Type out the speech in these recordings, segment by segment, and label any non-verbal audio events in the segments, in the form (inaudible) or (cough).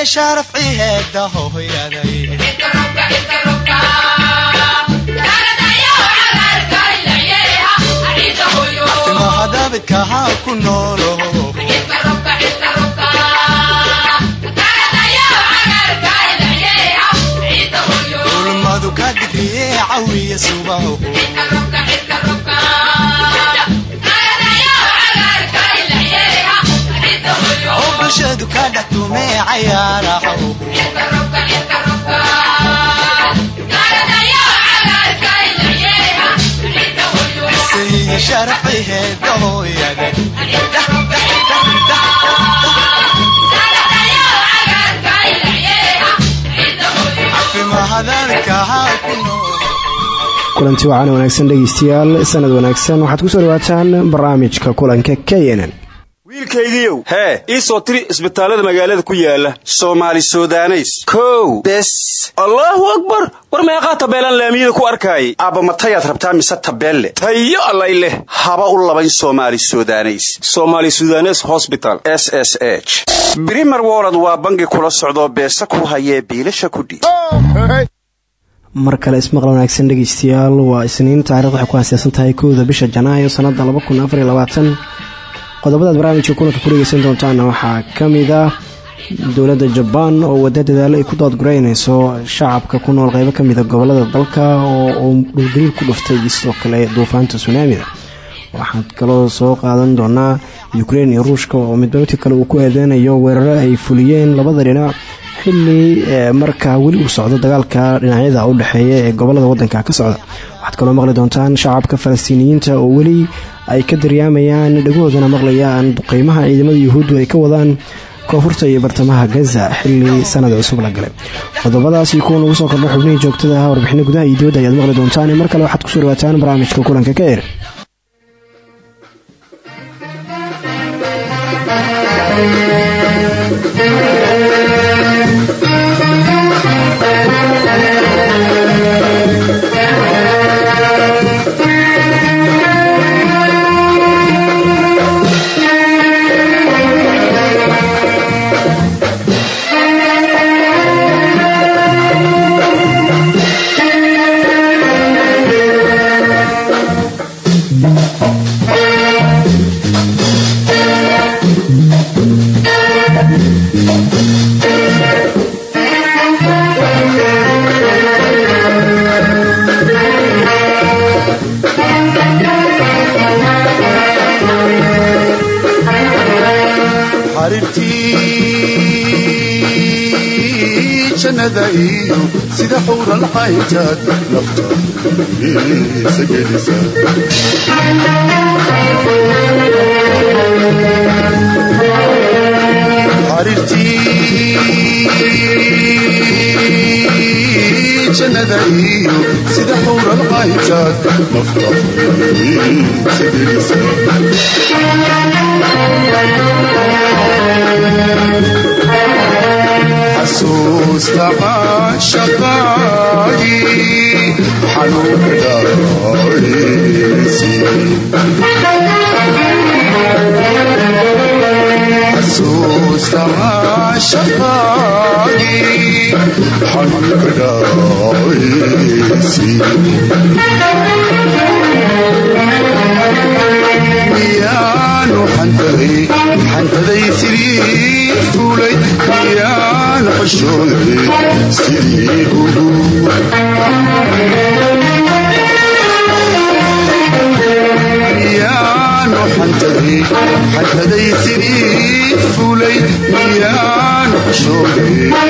iyo sharafci heeda hooyaday timahadabidkaha ku noolo. Ulmadu ka digriye cawiya subaho bulshadu ka sharafciheeda hooyada kulanti wacan wanaagsan dhegeystayaal sanad wanaagsan waxaad ku soo dhawaataan barnaamijka kulanka k nn wiilkaygiiow hee ii soo tiri isbitaallada magaalada ku yaalla soomaali sudaneys. Kow. Bes. Allaahu akbar. War meeqaa tabeelaan laamiyada ku arkaayay aabba matayaad rabtaa mise tabeelle? Tayo allay leh. Haba u labayn somaali sudaneys. Somaali sudanes hosbital s s h. Brimer wolod waa bangi kula socdoo beesa ku hayee biilasha kudhiib mar kale ismaqal wanaagsan dhegeystayaal waa isniin taarikhd waxay ku haaseysan tahay kowda bisha janaayo sanada qodobadaad barnaamijka kulanka ku dhegeysan doontaana waxaa ka mid ah dowladda jabaan oo wada dadaalo ay ku doodgureyneyso shacabka ku nool qeybo ka mida gobollada dalka oo uu dhulgariir ku dhuftay sidoo kale duufaanta sunaamida waxaan kaloo soo qaadan doonaa ukrein iyo ruushka oo midba midka kale uu ku eedeynayo weeraro ay fuliyeen labada dhinac xili markaa weli uu socdo dagaalka dhinacyada u dhexeeya ee gobollada wadanka ka socda. Waxaad kaloo maqli doontaan shacabka falastiiniyiinta oo weli ay ka daryaamayaan dhagohoodana maqlayaan duqeymaha ciidamada yuhuuddu ay ka wadaan koonfurta iyo bartamaha gaza xili sanad cusub la galay. Qodobadaas iyo kuwa nagu soo kordha xubnihii joogtada ah warbixino gudaha iyo dibadda ayaad maqli doontaan. Mar kale waxaad ku soo dhawaataan barnaamijka kulanka ka er sida xuural xaytaad nafta isa gelisa xariirtii jannada iyo sida xuural xaytaad nafta isa gelisa xasuusta caashaqaagii xanuunka dhaaraysi miyaanu xantaday sidii fulay miyaanu xashooday sidii ugu xantaday sidii fulay miyaanu xashooday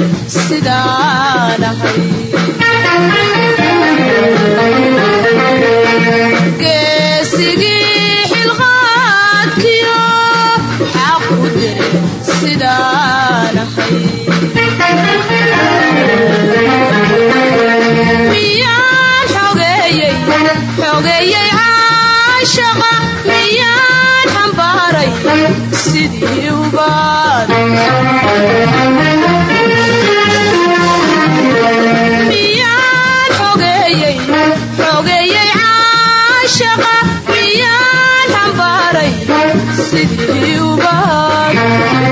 dire sidaanahay geesigii xilqaadkiyo sidaanahay miyaan xogeeyey xogeeyey caashaqa miyaan xambaaray sidii ubaad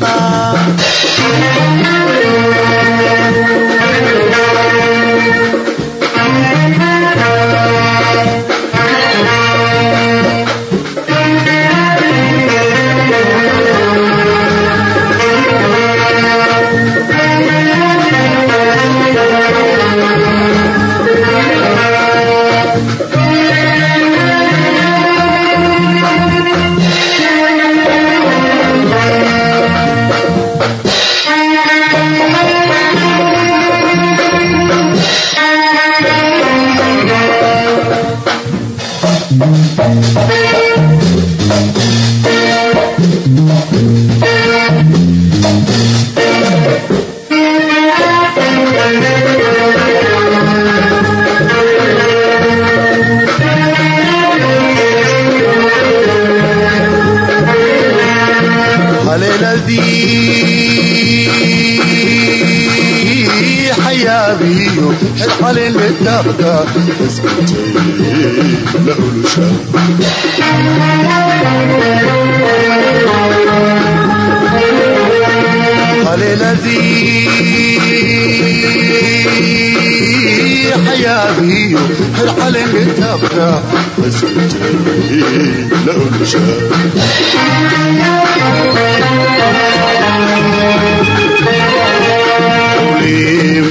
caashaqa arka isbeddelay la ulusha xayaabiyo xirxalin kitaabka isbeddelay la ulusha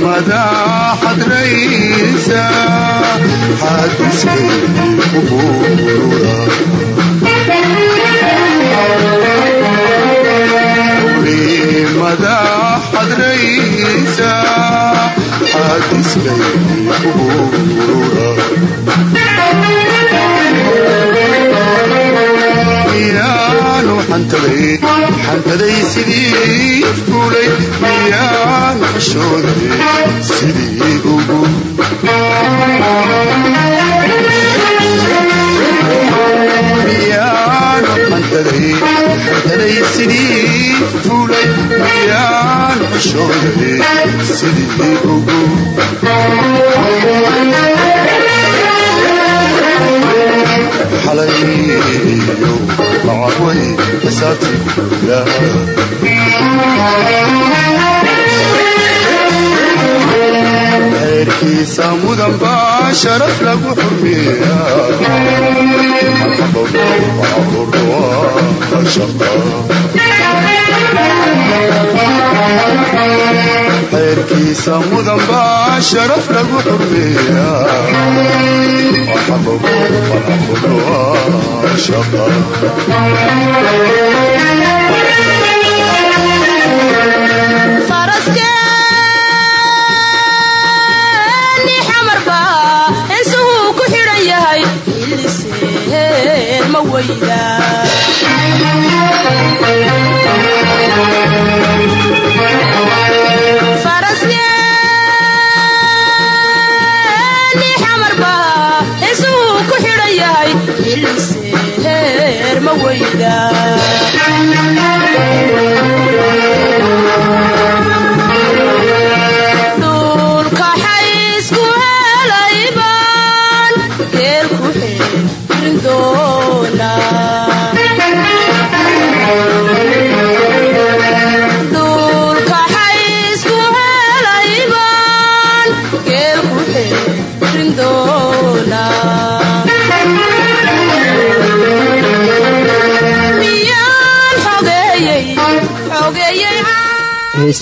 madam sidii fuulay miyaanu xishooday sidii ugu xantaday xantaday sidii fuulay miyaanu xishooday sidii ugu xalayo macaway xisaabti xeerkiisa mudan baa sharaf lagu xurmiya xeerkiisa mudan sharaf lagu xurmiya hel ma weydaarasyani xamarba isuu ku xidhan yahay ilise heer ma weyda.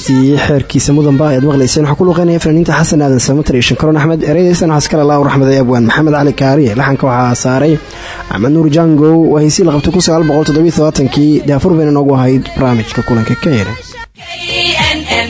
Heestii xeerkiisa mudanba ayaad maqlayseen. Waxaa ku luqeynaya fanaaniinta xasan aadan samatar iyo shankaroon axmed. Ereydaystan waxaa allah u raxmaday abwaan maxamed cali kaariye laxanka waxaa saaray axmed nuur jangow waa heysii la qabtay kii daafur bayna noogu ahayd barnaamijka kulanka ka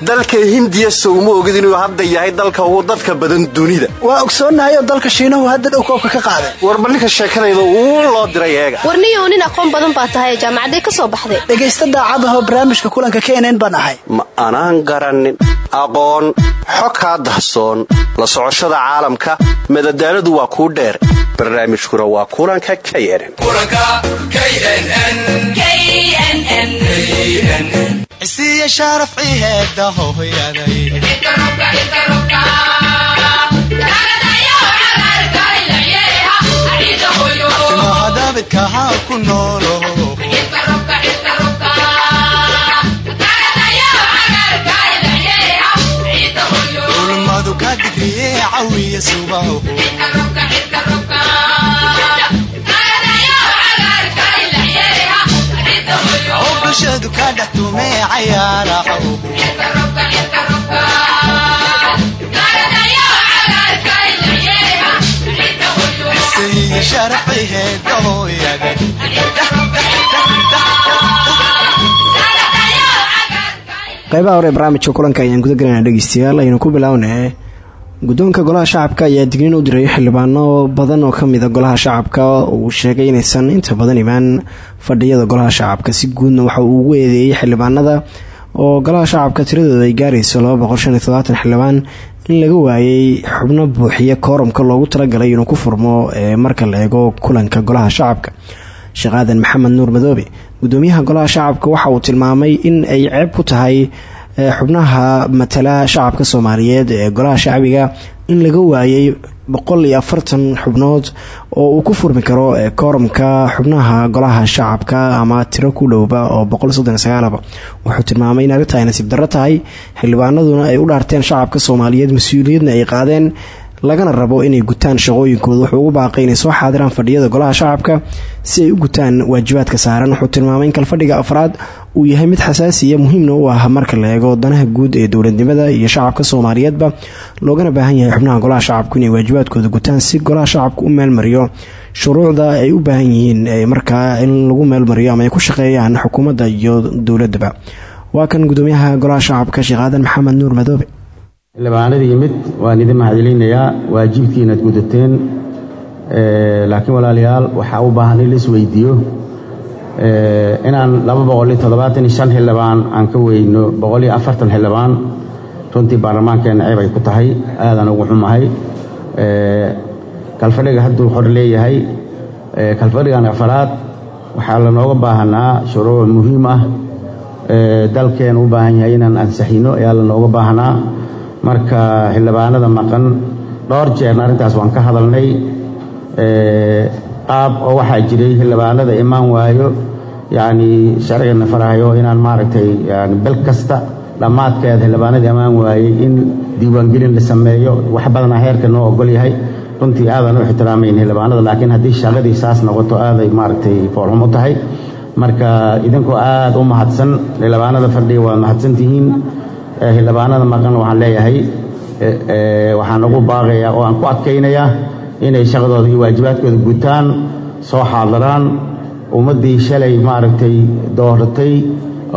dalka hindiya sowma ogid inuu hadda yahay dalka ugu dadka badan dunida. Waa ogsoonnahay oo dalka shiinahu hadda dhow koobka ka qaaday. Warba ninka sheekadayda uu loo diray eega. Warniyow nin aqoon badan baa tahay jaamacaday ka soo baxday. Dhegaysta daacadahoo barnaamijka kulanka knn baan ahay. Ma anaan garannin aqoon xog kaa dahsoon la socoshada caalamka madadaaladu waa kuu dheer. Barnaamijkuna waa kulanka k nn cisiya sharaf ciheeda hooyaday timaha daabidka ha ku noolo ka digriye cawiya subaho bulshadu ka dhex hooyaday qaybaha hore barnaamijka kulanka ayaan guda galayna dhegeystayaal aynu ku bilownay guddoonka golaha shacabka ayaa digniin u diray xildhibaano badan oo kamida golaha shacabka. Uu sheegay inaysan inta badan imaan fadhiyada golaha shacabka si guudna waxa uu ugu eedeeyey xildhibaanada oo golaha shacabka tiradooda ay gaarayso xildhibaan. In laga waayay xubno buuxiya kooramka loogu talagalay inuu ku furmo marka la eego kulanka golaha shacabka. Sheekh aadan maxamed nuur madoobe gudoomiyaha golaha shacabka waxa uu tilmaamay in ay ceeb ku tahay xubnaha matala shacabka soomaaliyeed ee golaha shacbiga in laga waayay boqol iyo afartan xubnood oo uu ku furmi karo kooramka xubnaha golaha shacabka ama tiro ku dhowba oo boqol soddon wuxuu tilmaamay in arrinta ay nasiib darro tahay xildhibaanaduna ay u dhaarteen shacabka soomaaliyeed mas'uuliyadna ay qaadeen lagana rabo inay gutaan shaqooyinkooda wuxuu ugu baaqay inay soo xaadiraan fadhiyada golaha shacabka si ay u gutaan waajibaadka saaran. Wuxuu tilmaamay in kalfadhiga afraad uu yahay mid xasaasiya muhiimna u ah marka la eego danaha guud ee dowladnimada iyo shacabka soomaaliyeedba. Loogana baahan yahay xubnaha golaha shacabku inay waajibaadkooda gutaan si golaha shacabka u meelmariyo shuruucda ay u baahan yihiin markaa in lagu meelmariyo ama ay ku shaqeeyaan xukuumadda iyo dowladaba waa kan gudoomiyaha golaha shacabka sheekh aadan maxamed nuur madoobe xildhibaanada yimid waan idin mahadcelinayaa waajibkii inaad gudateen laakiin walaalayaal waxaa u baahan in la isweydiiyo inaan xildhibaan aan ka weyno xildhibaan runtii baarlamaankeenna ceeb ay ku tahay aadaan ugu xumahay kalfadhiga hadduu hor leeyahay kalfadhigan afaraad waxaa lanooga baahanaa shuruuc muhiim ah dalkeenu u baahan yahay inaan ansixino ayaa lanooga baahanaa marka xildhibaanada maqan dhowr jeerna arrintaas waan ka hadalnay. Qaab oo waxaa jiray xildhibaanada imaan waayo yacni sharcigana farahayo inaan maaragtay yani bil kasta dhammaadkeeda xildhibaanadii imaan waayey in diiwaangelin la sameeyo wax badana heerka noo ogol yahay. Runtii aadan u ixtiraamayn xildhibaanada laakiin haddii shaqadii saas noqoto aaday maaragtay foolxum u tahay. Marka idinkoo aad u mahadsan xildhibaanada fadhiga waa mahadsan tihiin xildhibaanada maqan waxaan leeyahay waxaan ugu baaqayaa oo aan ku adkaynayaa inay shaqadooda iyo waajibaadkooda gutaan soo xaadiraan ummaddii shalay maaragtay dooratay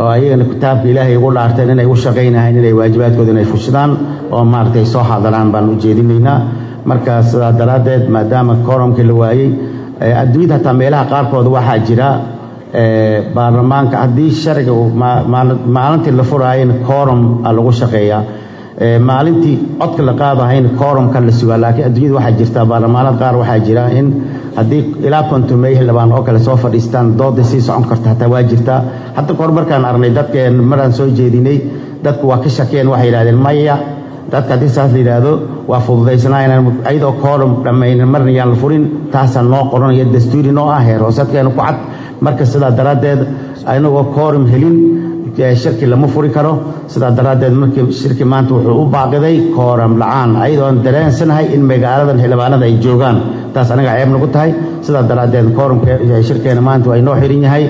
oo ayagana kitaabka ilaahay ugu dhaarteen inay u shaqaynahayn inay waajibaadkooda inay fushidaan oo maaragtay soo xaadiraan baan u jeedinaynaa. Marka sidaa daraaddeed maadaama koorumkii la waayey adduunyada hataa meelaha qaarkood waxaa jira baarlamaanka haddii sharciga maalintii la furaayana koorum lagu shaqeeyaa maalintii codka la qaadahayna koorumka la sugaa laakiin adduunyada waxaa jirta baarlamaanada qaar waxaa jira in haddii ilaa kontumey xildhibaan oo kale soo fadhiistaan dooda sii socon karta hataa waa jirtaa. Hadda kahor markaan aragnay dadkeen maraan soo jeedinay dadku waa ka shakeen waxay yidhahdeen maya dadka haddii saas la yidhaahdo waa fududaysanaynan ayadoo koorum dhammaynan marna la furin taasaa noo qoranaya dastuuri noo ah heer hoosadkeena ku cad marka sidaa daraaddeed anagoo koorum helin shirki lama furi karo sidaa daraaddeed markii shirki maanta wuxuu u baaqiday kooram la'aan ayadoon dareensanahay in magaaladan xildhibaanada ay joogaan. Taas anaga ceeb nagu tahay. Sidaa daraaddeed koorumka shirkeena maanta waa inoo xiran yahay.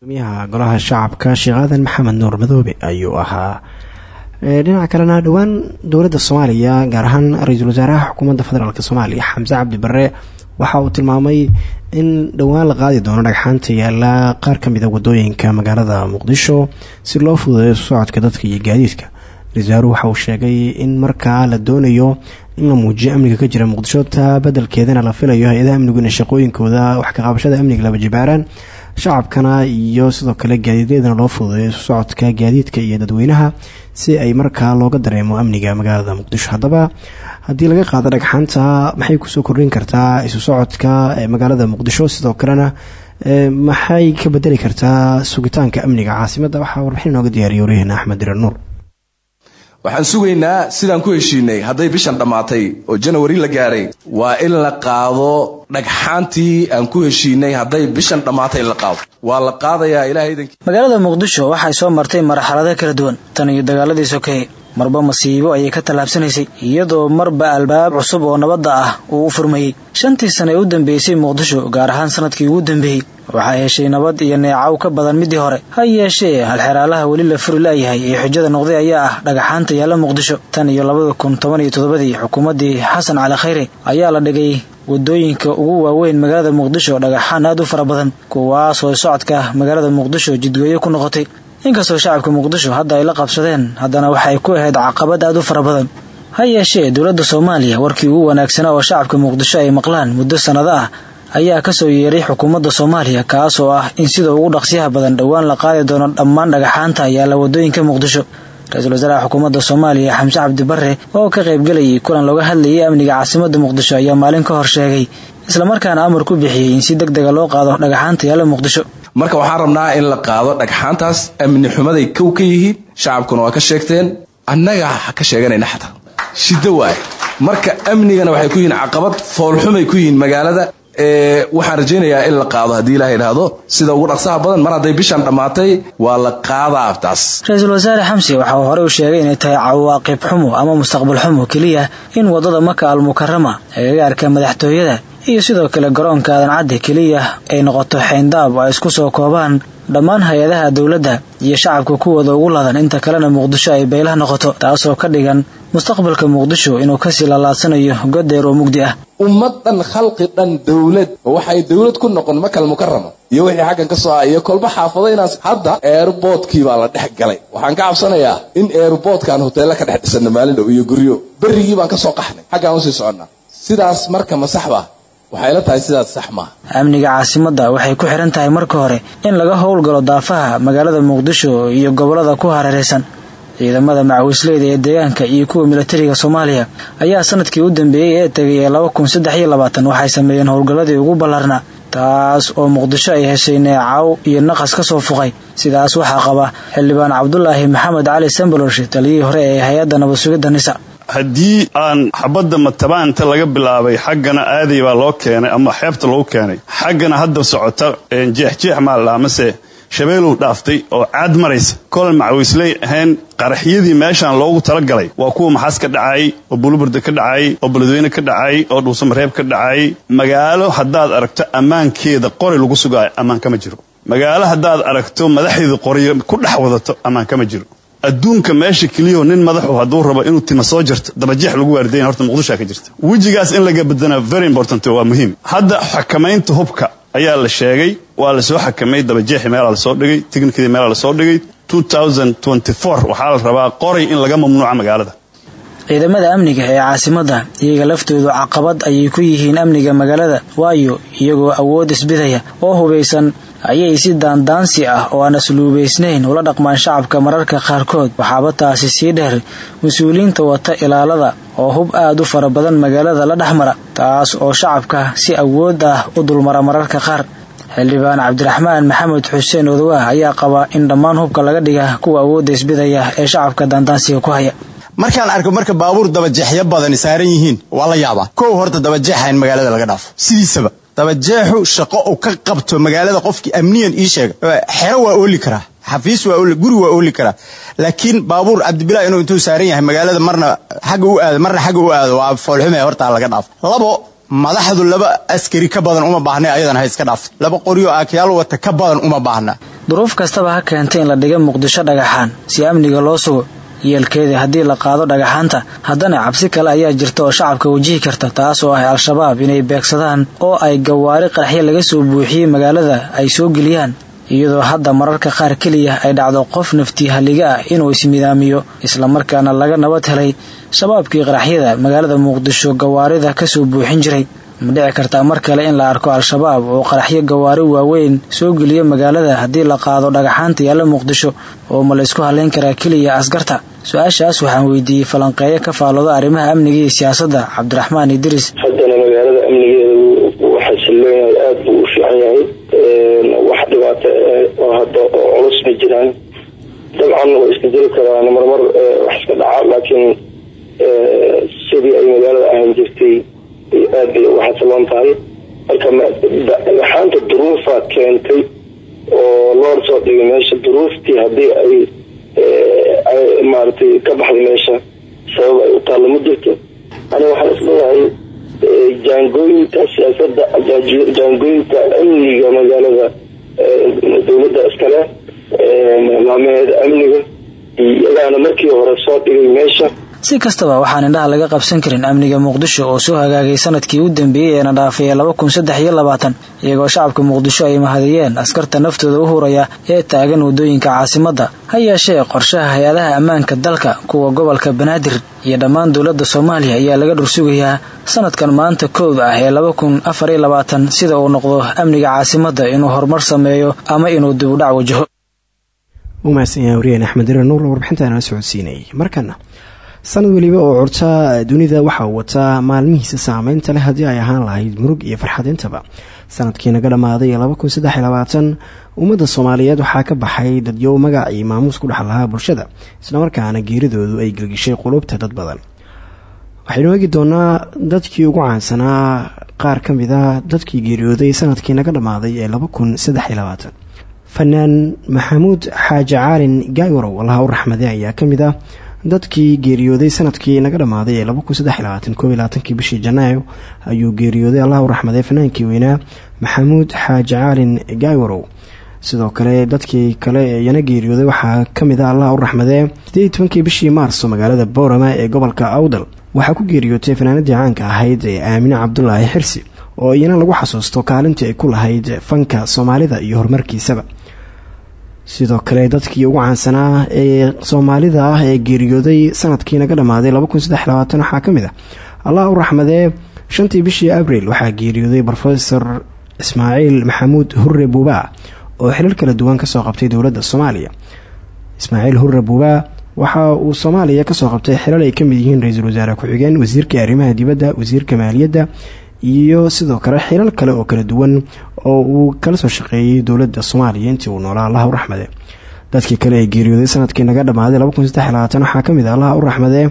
Gudoomiyaha golaha shacabka sheekh aadan maxamed nuur madoobe ayuu ahaa. Dhinaca kalena dhowaan dowladda soomaaliya gaar ahaan ra'iisul wasaaraha xukuumadda federaalk soomaaliya xamse cabdi barre waxa uu tilmaamay in dhowaan la qaadi doono dhagxaanta yaalla qaar ka mid a waddooyinka magaalada muqdisho. Si loo fududeeyo socodka dadka iyo gaadiidka ra'isul waxa uu sheegay in markaa la doonayo in la muujiyo amniga ka jira muqdisho taa beddelkeedana la filayo hay'adaha amnigu inay shaqooyinkooda wax ka qabashada amniga laba jibaaraan shacabkana iyo sidoo kale gaadiidyadana loo fududeeyo socodka gaadiidka iyo dadweynaha si ay markaa looga dareemo amniga magaalada muqdisho. Haddaba haddii laga qaado dhagxaanta maxay ku soo kordhin kartaa isu socodka magaalada muqdisho? Sidoo kalena maxay ka bedeli kartaa sugitaanka amniga caasimadda waxaa warbixin inooga diyaariya waryaheena axmed dirar nuur waxaan sugaynaa sidaan ku heshiinay hadday bishan dhammaatay oo janawari la gaaray. Waa in la qaado dhagxaantii aan ku heshiinay hadday bishan dhammaatay la qaado. Waa la qaadayaa ilahay idankii magaalada muqdisho waxay soo martay marxalado kala duwan. Tan iyo dagaaladii sokeeye marba masiibo ayay ka tallaabsanaysay iyadoo marba albaab cusub oo nabadda ah uu u furmayey shantii sane ee u dambeysay muqdisho gaar ahaan sannadkii ugu dambeeyey waxaa heshay nabad iyo neecaw ka badan midii hore. Ha yeeshee halxeraalaha weli la furi laayahay ee xujada noqday ayaa ah dhagaxaanta yaalla muqdisho. Tan iyo labada kun toban iyo toddobadii xukuumaddii xasan cali khayre ayaa la dhigay waddooyinka ugu waaweyn magaalada muqdisho. Dhagaxaan aad u fara badan kuwaasoo socodka magaalada muqdisho jidweeye ku noqotay inkastoo shacabka muqdisho hadda ay la qabsadeen haddana waxay ku ahayd caqabad aad u fara badan. Ha yeeshee dowladda soomaaliya warkii ugu wanaagsanaa oo shacabka muqdisho ay maqlaan muddo sannado ah ayaa ka soo yeeray xukuumadda soomaaliya kaas oo ah in sida ugu dhaqsiyaha badan dhowaan la qaadi doono dhammaan dhagaxaanta yaalla waddooyinka muqdisho. Ra'iisul wasaaraha xukuumadda soomaaliya xamse cabdi barre oo ka qaybgelayay kulan looga hadlayay amniga caasimadda muqdisho ayaa maalin ka hor sheegay islamarkaana amar ku bixiyey in si deg dega loo qaado dhagaxaanta yaalla muqdisho marka waxaan rabnaa in la qaado dhagxaantaas amni xumaday kow ka yihiin shacabkuna waa ka sheegteen. Annaga ka sheeganayna xataa. Shiddo waaye marka amnigana waxay ku yihiin caqabad foolxumay ku yihiin magaalada. Waxaan rajaynayaa in la qaado haddii ilaha idhaahdo sida ugu dhaqsaha badan mar hadday bishan dhammaatay waa la qaadaa taas ra'iisul wasaare xamse waxa uu horey u sheegay inay tahay cawaaqib xumo ama mustaqbal xumo keliya in waddada maka almukarama agagaarka madaxtooyada iyo sidoo kale garoonka aadan cadde keliya ay noqoto xayndaab oo ay isku soo koobaan dhammaan hay'adaha dowladda iyo shacabka kuwooda ugu ladan inta kalena muqdisho ay baylah noqoto taasoo ka dhigan mustaqbalka muqdisho inuu ka sii laalaadsanayo godeer oo mugdi ah. Ummad dhan khalqi dhan dowlad waxay dowlad ku noqon makal mukarama iyo wixii xaggan ka soo ah iyo kolba xaafadaynaas hadda eerboodkii baa la dhex galay. Waxaan ka cabsanayaa in eerboodkaan hoteella ka dhex dhisana maalin dhow iyo guryo. Berrigii baan ka soo qaxnay xaggaan u sii soconnaa. Sidaas marka ma waxay la tahay sidaas sax maaha amniga caasimadda waxay ku xihan tahay marka hore in laga howlgalo daafaha magaalada muqdisho iyo gobollada ku hareeraysan. Ciidamada macawisleyda ee deegaanka iyo kuwa milatariga soomaaliya ayaa sannadkii u dambeeyey ee tegay ee laba kun saddex waxay sameeyeen howlgalladii ugu ballaarnaa taas oo muqdisho ay heshay neecaw iyo naqas ka soo fuqay. Sidaas waxaa qaba xildhibaan cabdulaahi maxamed cali sambalosh taliyihii hore ee hay'adda nabad sugidda nisa haddii aan xabadda matabaanta laga bilaabay xaggana aaday baa loo keenay ama xeebta lagu keenay. Xaggana hadda socota jeexjeex maa la dhaha mase shabeelow dhaaftay oo caad maraysa. Kol macawisley ahayn qaraxyadii meeshaan loogu talagalay. Waa kuwa maxaas ka dhacayay oo buluburda ka dhacayay oo beledweyne ka dhacayay oo dhuusamareeb ka dhacayay magaalo haddaad aragto ammaankeeda qori lagu sugaayo ammaan kama jiro. Magaalo haddaad aragto madaxdeeda qoriyo ku dhex wadato ammaan kama jiro adduunka meesha keliyaoo nin madaxu hadduu rabo inuu tima soo jarto dabajeex lagu waardayn horta muqdishoa ka jirta. Wejigaas in laga badana very important waa muhiim. Hadda xakamaynta hubka ayaa la sheegay waa la soo xakamay dabajeexi meelaa la soo dhigay tiknikadii meelaa la soo dhigay. Waxaa la rabaa qoray in laga mamnuuca magaalada ciidamada amniga ee caasimadda iyaga laftoodu caqabad ayay ku yihiin amniga magaalada. Waayo iyagoo awood isbidaya oo hubaysan ayay si daandaansi ah oo aan asluubaysnayn ula dhaqmaan shacabka mararka qaarkood. Waxaaba taasi sii dheer mas'uuliyiinta wata ilaalada oo hub aad u fara badan magaalada la dhexmara taas oo shacabka si awood ah u dulmara mararka qaar. Xildhibaan cabdiraxmaan maxamed xuseen odowaah ayaa qaba in dhammaan hubka laga dhiga kuwa awoodda isbidaya ee shacabka daandaansiga ku haya markaan arko marka baabuur dabajeexyo badani saaran yihiin waa la yaabaa. Kow horta dabajeexa magaalada laga dhaafo. Sidiisaba dabajeexu shaqo uu ka qabto magaalada qofkii amniyan ii sheega. Xero waa ooli karaa xafiis guri waa ooli karaa. Laakiin baabuur cabdibilaa inuu intuu saaran yahay magaalada marna xagga u aado marna xagga u aado waa foolxume hortaa laga dhaafo labo madaxdu laba askari ka badan uma baahna ayadan ha iska dhaafto laba qoryo aakyaal wata ka badan uma baahna. Duruuf kastaba ha keentay in la dhiga muqdisho dhagaxaan si amniga loo sugo yeelkeedii haddii la qaado dhagaxaanta haddana cabsi kale ayaa jirta oo shacabka wajihi karta taas oo ah al-shabaab inay beegsadaan oo ay gawaari qaraxyo laga soo buuxiyey magaalada ay soo geliyaan. Iyadoo hadda mararka qaar keliya ay dhacdo qof nafti halliga ah inuu ismidaamiyo islamarkaana laga nabad helay shabaabkii qaraxyada magaalada muqdisho gawaarida ka soo buuxin jiray. Ma dhici kartaa mar kale in la arko al-shabaab oo qaraxyo gawaari waaweyn soo geliya magaalada haddii la qaado dhagaxaanta yaalla muqdisho oo ma la isku halayn karaa keliya askarta su'aashaas waxaan weydiiyey falanqeeyo ka faalooda arrimaha amniga iyo siyaasadda. Cabdiraxmaan idris. Haddana magaalada amnigeedu waxaa silooyahay aada buu u fiican yahay. Wax dhibaato oo hadda oo culus ma jiraan. Dabcan way iska jiri karaan marmar wax iska dhaca laakiin sidii ay magaalada ahaan jirtay aad bay uga xasiloon tahay. Marka dhagaxaanta duruufa keentay oo loo soo dhigay meesha duruuftii haddii ay maaragtay ka baxday meesha sabab ay u taallo ma jirto. Ani waxaan is leeyahay jaangooyinka siyaasadda jaangooyinka amniga magaalada dowladda iskale maamaheeda amniga iyagaana markii hore soo dhigay meesha si kastaba waxaan indhaha laga qabsan karin amniga muqdisho oo soo hagaagay sannadkii u dambeeyey eena dhaafay laba kun saddex iyo labaatan iyagoo shacabka muqdisho ay mahadiyeen askarta naftooda u huraya ee taagan waddooyinka caasimadda ha qorshaha hay'adaha ammaanka dalka kuwa gobolka banaadir iyo dhammaan dowladda soomaaliya ayaa laga dhursugayaa sanadkan maanta kowda ah ee laba kun afar iyo labaatan sida uu noqdo amniga caasimadda inuu horumar sameeyo ama inuu dib u dhac wajaho sanad weliba oo curta dunida waxa uu wataa maalmihiisa saameynta leh haddii ay ahaan lahayd murug iyo farxad intaba. Sanadkii naga dhammaaday ummadda soomaaliyeed waxaa ka baxay dadyow magac iyo maamuus ku dhex lahaa bulshada islamarkaana geeridoodu ay gelgishay qulubta dad badan. Waxaynu eegi doonaa dadkii ugu caansanaa qaar ka mid a dadkii geeriyooday sannadkii naga dhammaaday ee fanaan maxamuud xaaji caalin gaaywarow allaha u raxmade ayaa ka mid ah dadkii geeriyooday sannadkii naga dhammaaday ee kii bishii janaayo ayuu geeriyooday allah u raxmaday fanaankii weynaa maxamuud xaaji caalin gaaywarow sidoo kale dadkii kale ee iyana geeriyooday waxaa ka mid ah allah u raxmadee kii bishii maarso magaalada boorama ee gobolka awdal. Waxaa ku geeriyootay fanaanadii caanka ahayd ee aamine cabdulaahi xirsi oo iyana lagu xasuusto kaalintii ay ku lahayd fanka soomaalida iyo horumarkiisaba sidoo kale dadkii ugu caansanaa ee soomaalida ah ee geeriyooday sannadkii naga dhammaaday waxaa ka mid ah allah u raxmadee shantii bishii abril waxaa geeriyooday rofesor ismaaciil maxamuud hurre buubaa oo xilal kala duwan ka soo qabtay dowladda soomaaliya. Ismaaciil hurre buubaa waxa uu soomaaliya ka soo qabtay xilal ay ka mid yihiin ra'iisul wasaare ku-xigeen wasiirka arrimaha dibadda wasiirka maaliyadda iyo sidoo kale xilal kale oo kala duwan oo uu kala soo shaqeeyey dowladda soomaaliya intii uu noolaa allah u raxmade dadkii kale ee geeriyooday sannadkii naga dhammaaday waxaa ka mid ah allah u raxmadee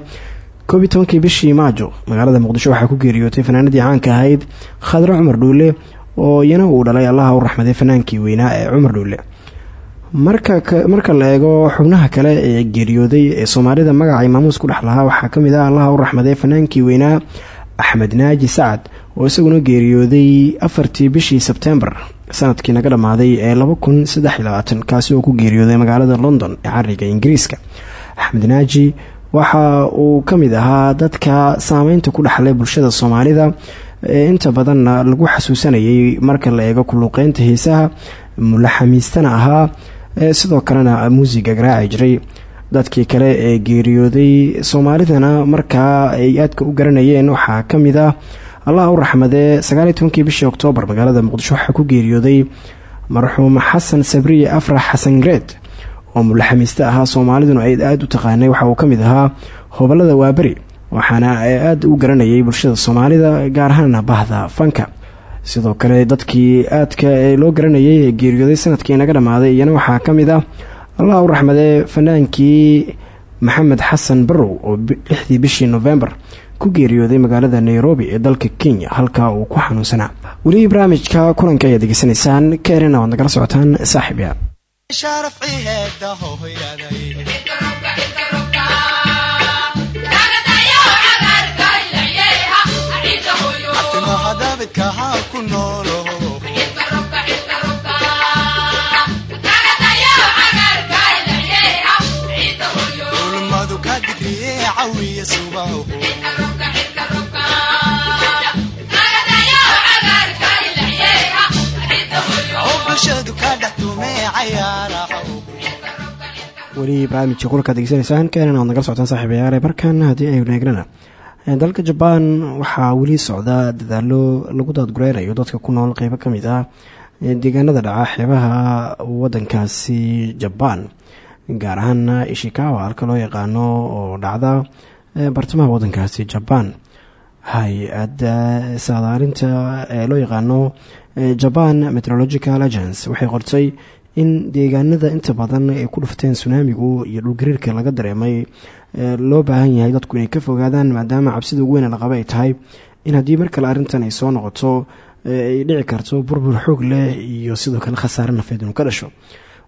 koob iyo bishii maajo. Magaalada muqdisho waxaa ku geeriyootay fanaanadii caanka ahayd khadre cumar dhuule oo iyana uu dhalay allaha u raxmaday fanaankii weynaa ee cumar dhuule marka la eego xubnaha kale ee geeriyooday ee soomaalida magacay maamuus ku dhex lahaa waxaa ka mid ah allaha u raxmaday fanaankii weynaa axmed naaji sacad oo isaguna geeriyooday afartii bishii sebtembar sannadkii naga dhammaaday ee kaasi oo ku geeriyooday magaalada london ee cariga ingiriiska. Axmed naaji waxa uu ka mid ahaa dadka saameynta ku dhexlay bulshada soomaalida ee inta badanna lagu xasuusanayay marka la eego kuluuqeynta heesaha mulaxamiistana ahaa sidoo kalena muusiga garaaci jiray dadkii kale ee geeriyooday soomaalidana markaa ay aadka u garanayeen waxaa ka mid ah allah u raxmadee sagaaliyo tobankii bishii oktoobar magaalada muqdisho waxaa ku geeriyooday marxuum xasan sabriye afrax xasan gareed oo mulaxamiiste ahaa soomaaliduna ay aada u taqaanay waxa uu ka mid ahaa hobalada waaberi waxaana aada u garanayay bulshada soomaalida gaar ahaana bahda fanka. Sidoo kale dadkii aadka loo garanayay ee geeriyooday sannadkii naga dhammaaday iyana waxaa ka mid ah allah u raxmadee fanaankii maxamed xasan barow oo lixdii bishii novembar ku geeriyooday magaalada nairobi ee dalka kenya halkaa uu ku xanuunsanaa weli barnaamijka kulanka ayaad degeysanaysaan ka erina waad nagala socotaan saaxiib ya weli barnaamijka kulka degeysanaysaan keenan waad nagala socotaan saaxiib yaare barkan haddii aynu eegnana dalka jabaan waxaa weli socda dadaalo lagu daadgureynayo dadka ku nool qeybo ka mid ah deegaanada dhaca xeebaha wadankaasi jabaan gaar ahaana ishikawa halka loo yaqaano oo dhacda bartamaha wadankaasi jabaan hay'adda saadaalinta ee loo yaqaano jaban meteorological agence waxay qortay in deegaanada inta badan ay ku dhufteen sunaamigu iyo dhulgariirka laga dareemay loo baahan yahay dadku inay ka fogaadaan maadaama cabsida ugu weyn laqaba ay tahay in haddii mar kale arrintan ay soo noqoto ay dhici karto burbur xoog leh iyo sidoo kale khasaare nafeed inuu ka dhasho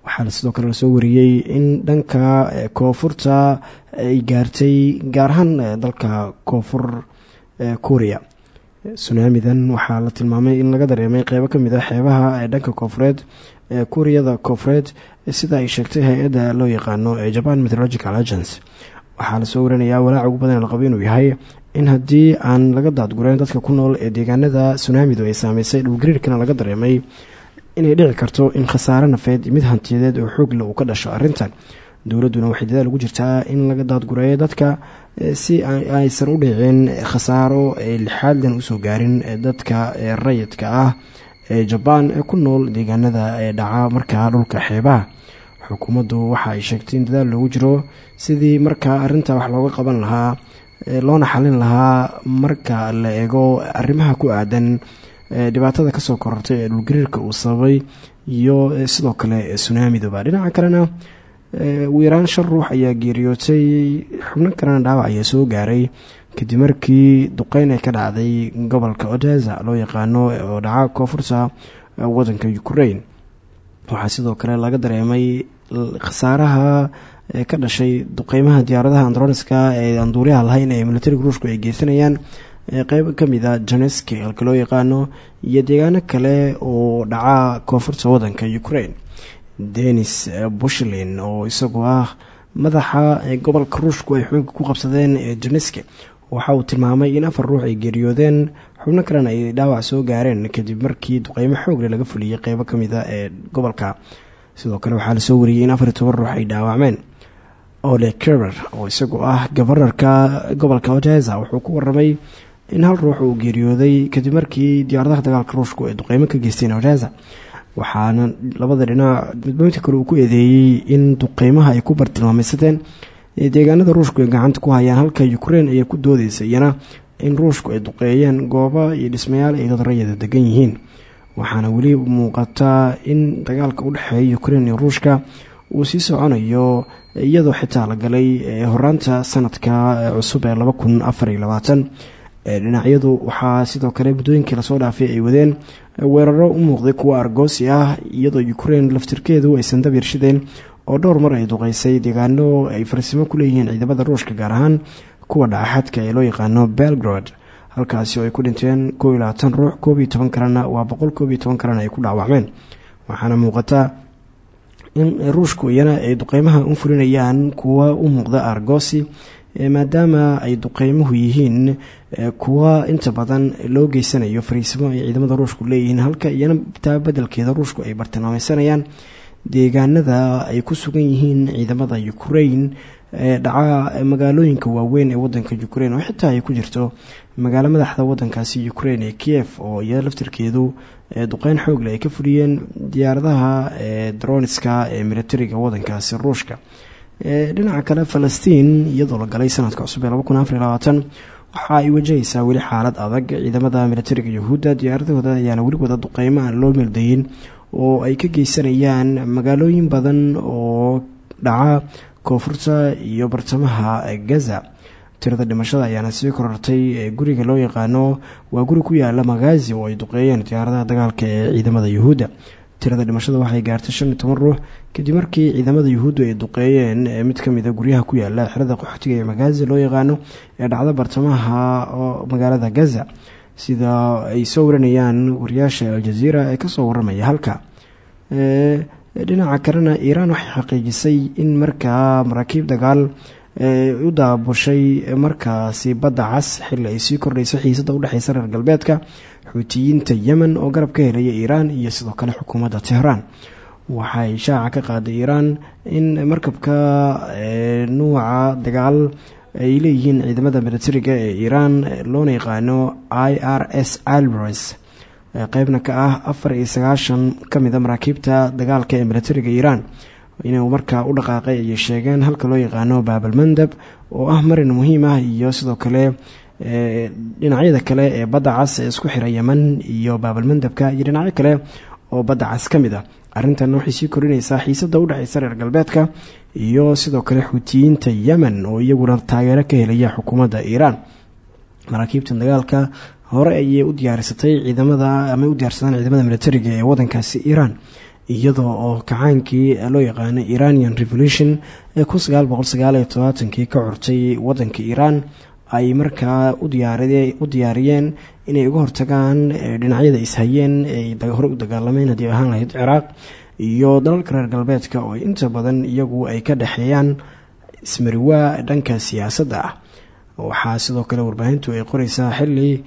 waxaana sidoo kale la soo wariyey in dhanka koonfurta ay gaartay gaar ahaan dalka koonfur kuuriya sunaamidan waxaa la tilmaamay in laga dareemay qeybo ka mid ah xeebaha ee dhanka koonfureed ee kuuriyada koonfureed sida ay sheegtay hay'adda loo yaqaano ee japan meteorological agence waxaa la soo warinayaa walaaca ugu badan laqabo inuu yahay in haddii aan laga daadgureyn dadka ku nool ee deegaanada sunaamidu ay saameysay dhulgariirkana laga dareemay inay dhici karto in khasaare nafeed mid hantiyadeed oo xoogle uu ka dhasho arrintan. Dowladduna waxay dadaal ugu jirtaa in laga daadgureeyo dadka si aysan u dhicin khasaaro ee lixaaddan u soo gaarin dadka rayidka ah ee jabaan ee ku nool deegaanada ee dhaca markaa dhulka xeebaha. Xukuumaddu waxa ay sheegtay in dadaal loogu jiro sidii markaa arrinta wax looga qaban lahaa loona xalin lahaa marka la eego arrimaha ku aadan dhibaatada ka soo korortay ee dhulgariirka uu sababay iyo sidoo kale sunaamiduba dhinaca kalena ugu yaraan shan ruux ayaa geeriyootay xubno kalena dhaawac ayaa soo gaaray. Kadib markii duqeyn ay ka dhacday gobolka odesa loo yaqaano oo dhaca koonfurta wadanka ukraine waxaa sidoo kale laga dareemay khasaaraha ka dhashay duqeymaha diyaaradaha androniska ee aan duuliyaha lahayn ee militariga ruushku ay geysanayaan qeyb ka mid a janeski halka loo yaqaano iyo deegaano kale oo dhaca koonfurta wadanka ukraine. Denis bushlin oo isagoo ah madaxa gobolka ruushku ay xooga ku qabsadeen ee janeski waxa uu tilmaamay in afar ruux ay geeriyoodeen. Xubno kalena ay dhaawac soo gaareen kadib markii duqeymo xoogle laga fuliyey qeybo ka mid a ee gobolka. Sidoo kale waxaa la soo wariyey in afar toban ruux ay dhaawacmeen. Ole kerer oo isagoo ah gobanarka gobolka odesa wuxuu ku waramay in hal ruux uu geeriyooday kadib markii diyaaradaha dagaalka ruushku ay duqeymo ka geysteen odesa waxaana labada dhinac midbamidka kale uu ku eedeeyey in duqeymaha ay ku bartilmaameysadeen deegaanada ruushku ay gacanta ku hayaan halka ukraine ayaa ku doodeysa iyana in ruushku ay duqeeyeen goobo iyo dhismayaal ay dad rayada degan yihiin. Waxaana weli muuqataa in dagaalka u dhexeeya ukraine iyo ruushka uu sii soconayo iyadoo xitaa la galay horaanta sanadka cusub ee laba kun afar iyo labaatan dhinacyadu waxaa sidoo kale muddooyinkii la soo dhaafay ay wadeen weeraro u muuqday kuwa argoosi ah iyadoo ukraine laftirkeedu aysan dab yarshideen oo dhowr mar ay duqeysay deegaano ay farsimo ku leeyihiin ciidamada ruushka gaar ahaan kuwa dhacaxadka ee loo yaqaano belgrad halkaasi oo ay ku dhinteen koob iyo labaatan ruux koob iyo waa boqol koob iyo toban ay ku dhaawacmeen. Waxaana muuqata in ruushku iyana ay duqeymaha u fulinayaan kuwa u muuqda argoosi maadaama ay duqeymuhu yihiin kuwa inta badan loo geysanayo fariisimo ay ciidamada ruushku leeyihiin halka iyana taa bedelkeeda ruushku ay bartilmaameysanayaan deegaanada ay ku sugan yihiin ciidamada ukraine ee dhaca magaalooyinka waaweyn ee wadanka ukraine oo xitaa ay ku jirto magaalo madaxda wadankaasi ukraine ee kiev oo iyada laftirkeedu duqeyn xoogle ay ka fuliyeen diyaaradaha droniska ee militariga wadankaasi ruushka dhinaca kale falastiin iyadoo la galay sanadka cusub ee waxa ay wajahaysaa weli xaalad adag. Ciidamada militariga yahuudda diyaaradahooda ayaana weli wada duqeymo aan loo meeldayin oo ay ka geysanayaan magaalooyin badan oo dhaca koonfurta iyo bartamaha gaza. Tirada dhimashada ayaana sii korortay guriga loo yaqaano waa guri ku yaalla magaazi oo ay duqeeyeen diyaaradaha dagaalka ee ciidamada yuhuudda tirada dhimashada waxay gaartay shan iyo toban ruux. Kadib markii ciidamada yuhuuddu ay duqeeyeen mid kamida guryaha ku yaalla xerada qaxootiga ee magaazi loo yaqaano ee dhacda bartamaha magaalada gaza sida ay soo waranayaan wariyaasha aljaziira ee ka soo waramaya halka. Dhinaca kalena iiraan waxay xaqiijisay in markaa maraakiib dagaal u daabushay markaasi badda cas xilli ay sii kordhayso xiisada udhexeysa reer galbeedka xuutiyiinta yemen oo garab ka helaya iiraan iyo sidoo kale xukuumadda tehraan waxay shaaca ka qaaday iiraan in markabka nuuca dagaal ay leeyihiin ciidamada militariga ee iiraan loona yaqaano i r s alvarez. Qeybna ka ah afar iyo sagaashan kamida maraakiibta dagaalka ee militariga iiraan inuu markaa u dhaqaaqay ayay sheegeen halka loo yaqaano baabalmandab oo ah marin muhiim ah iyo sidoo kale dhinacyada kale ee badda cas ee isku xira yeman iyo baabalmandabka iyo dhinacyo kale oo badda cas ka mid ah. Arrintan waxay sii kordhinaysaa xiisada udhexeysa reer galbeedka iyo sidoo kale xuutiyiinta yemen oo iyaguna taageero ka helaya xukuumadda iiraan maraakiibtan dagaalka hore ayay u diyaarisatay ciidamada ama u diyaarsadaan ciidamada militariga ee wadankaasi iiraan iyadoo oo kacaankii loo yaqaano iranian revolution ee kun sagaal boqol sagaal iyo todobaatankii ka curtay wadanka iiraan ay markaa u diyaariyeen inay uga hortagaan dhinacyada ishayeen ee hore u dagaalameen haddii ahaan lahayd ciraaq iyo dalalka reer galbeedka oo inta badan iyagu ay ka dhexeeyaan ismariwaa dhanka siyaasadda ah. Waxaa sidoo kale warbaahintu ay qoreysaa xili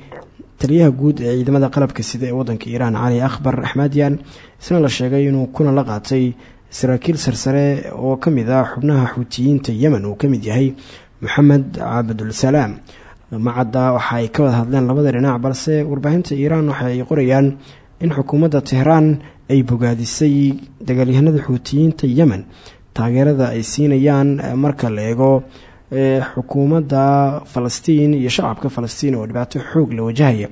taliyaha guud ee ciidamada qalabka sida ee wadanka iiraan cali akhbar axmadiyan isna la sheegay inuu kuna la qaatay saraakiil sarsare oo ka mid ah xubnaha xuutiyiinta yemen uu ka mid yahay moxamed cabdulsalaam macadda waxa ay ka wada hadleen labada dhinac balse warbaahinta iiraan waxa ay qorayaan in xukuumadda tehraan ay bogaadisay dagaalyahanada xuutiyiinta yemen. Taageerada ay siinayaan marka la eego xukuumadda falastiin iyo shacabka falastiin oo dhibaato xoog la wajahaya.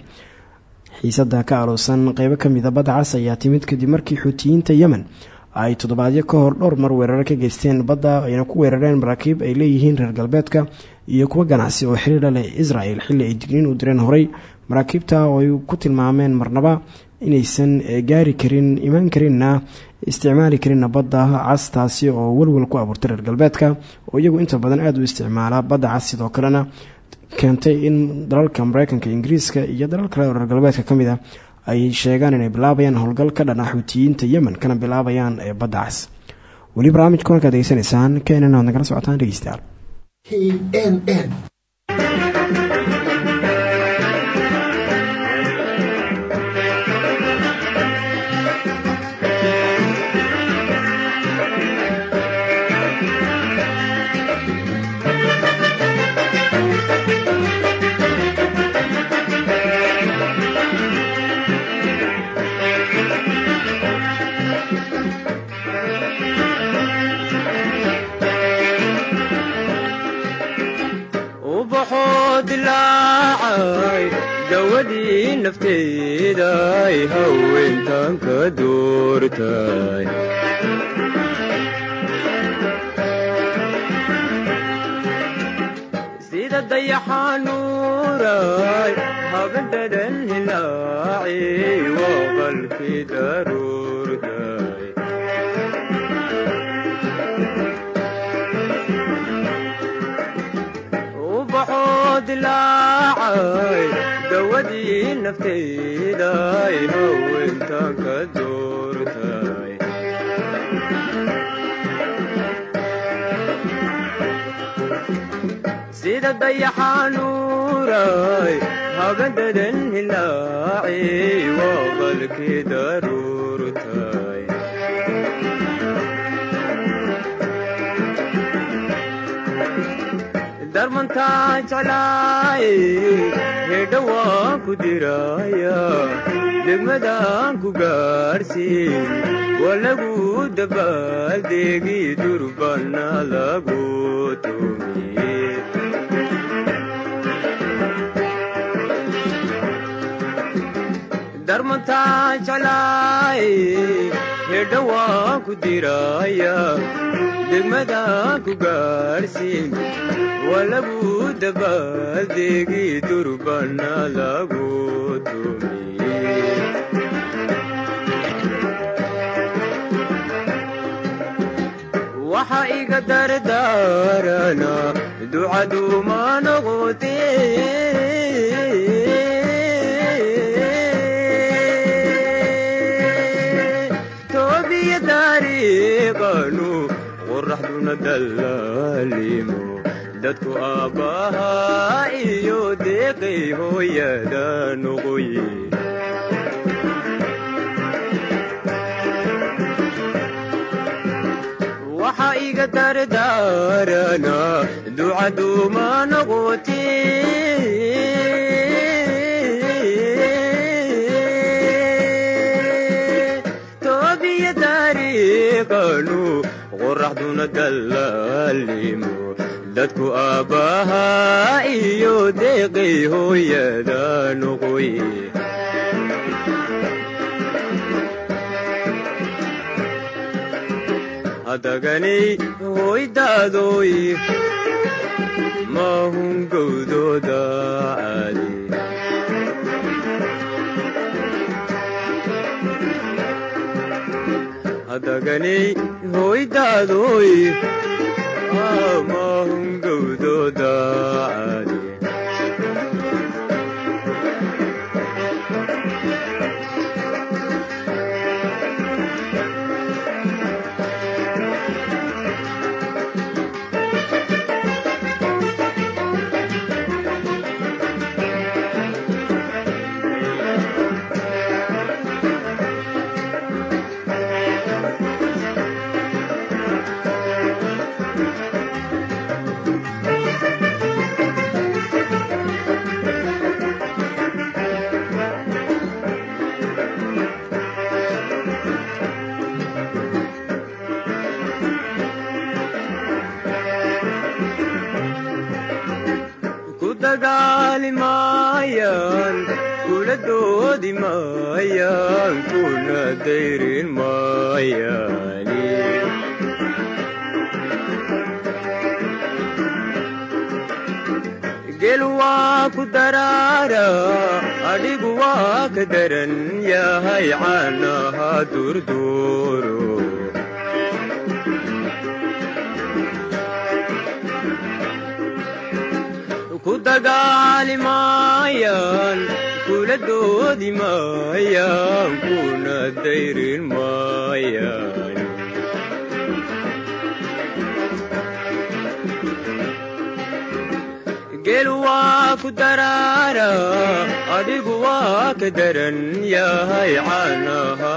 Xiisada ka aloosan qeybo kamida badda cas ayaa timid kadib markii xuutiyiinta yemen ay toddobaadyo ka hor dhowr mar weeraro ka geysteen badda ayna ku weerareen maraakiib ay leeyihiin reer galbeedka iyo kuwa ganacsi oo xiriira leh israel xilli ay digniin u direen horey maraakiibta oo ay ku tilmaameen marnaba inaysan gaari karin imaan karinna isticmaali karinna badda cas taasi oo walwal ku abuurtay reer galbeedka oo iyagu inta badan aada u isticmaala badda cas sidoo kalena keentay in dalalka mareykanka ingiriiska iyo dalal oo reer galbeedka ka mid a ay sheegaan inay bilaabayaan howlgal ka dhan ah yemen kana bilaabayaan ee badda cas weli barnaamijka markaad degeysanaysaan keenan aad nagala socotaan dhegeystayaal. Dawadii nafteeday haweentan ka nafteeday haweentan ka doortay sida dayaxanuuray habadadan darmantaa jeclaay hedha waan ku diraya degmadaan ku gaarsiin waa lagu dabaaldeegi durbana lagu tumiye darmantaa jeclaay hedha waan ku diraya degmadaan ku gaarsiin waa lagu dabaaldeegi durbana lagu tumiye waxa iga dardaarana ducaduuma noqote toobiya taariiqanu qoraxduna dallaalimo dadku aabbahaa iyo deeqay hooyada noqoye waxa iga qoraxduna dallaalimo dadku aabbahaa iyo deeqay hooyada noqoye hadaganay hoydaadoy maahun gowdooda caadi hadaganay hoydaadoy maahun dagaali maayaan kula doodi maayaan kuna dayrin maayaani gel waa ku daraara adhigu waa ka daran yahay caanaha durduuro dagaali maayaan kula doodi maayaan kuna dayrin maayaan gel waa ku daraara adigu waa ka daran yahay caanaha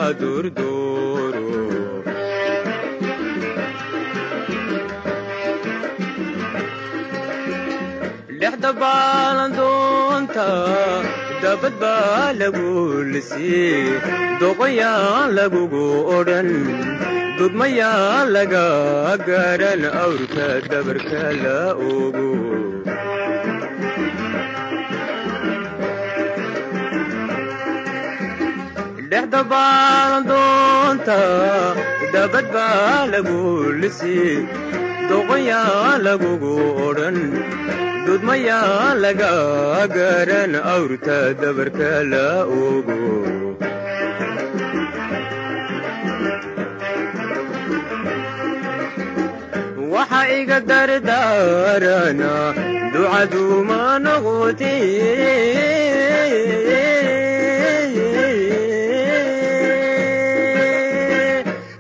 durduuro dhexda baalandoonta dabad baa lagu lisii. Doqoyaan lagugu odhan dudmayaan laga garan awrka dabarka la ogo dhexda baalandoonta dabad baa lagu lisii. Doqoyaan lagugu odhan dudmayaa laga garan awrta dabarka la ogo waxa iga dardaarana ducaduuma noqote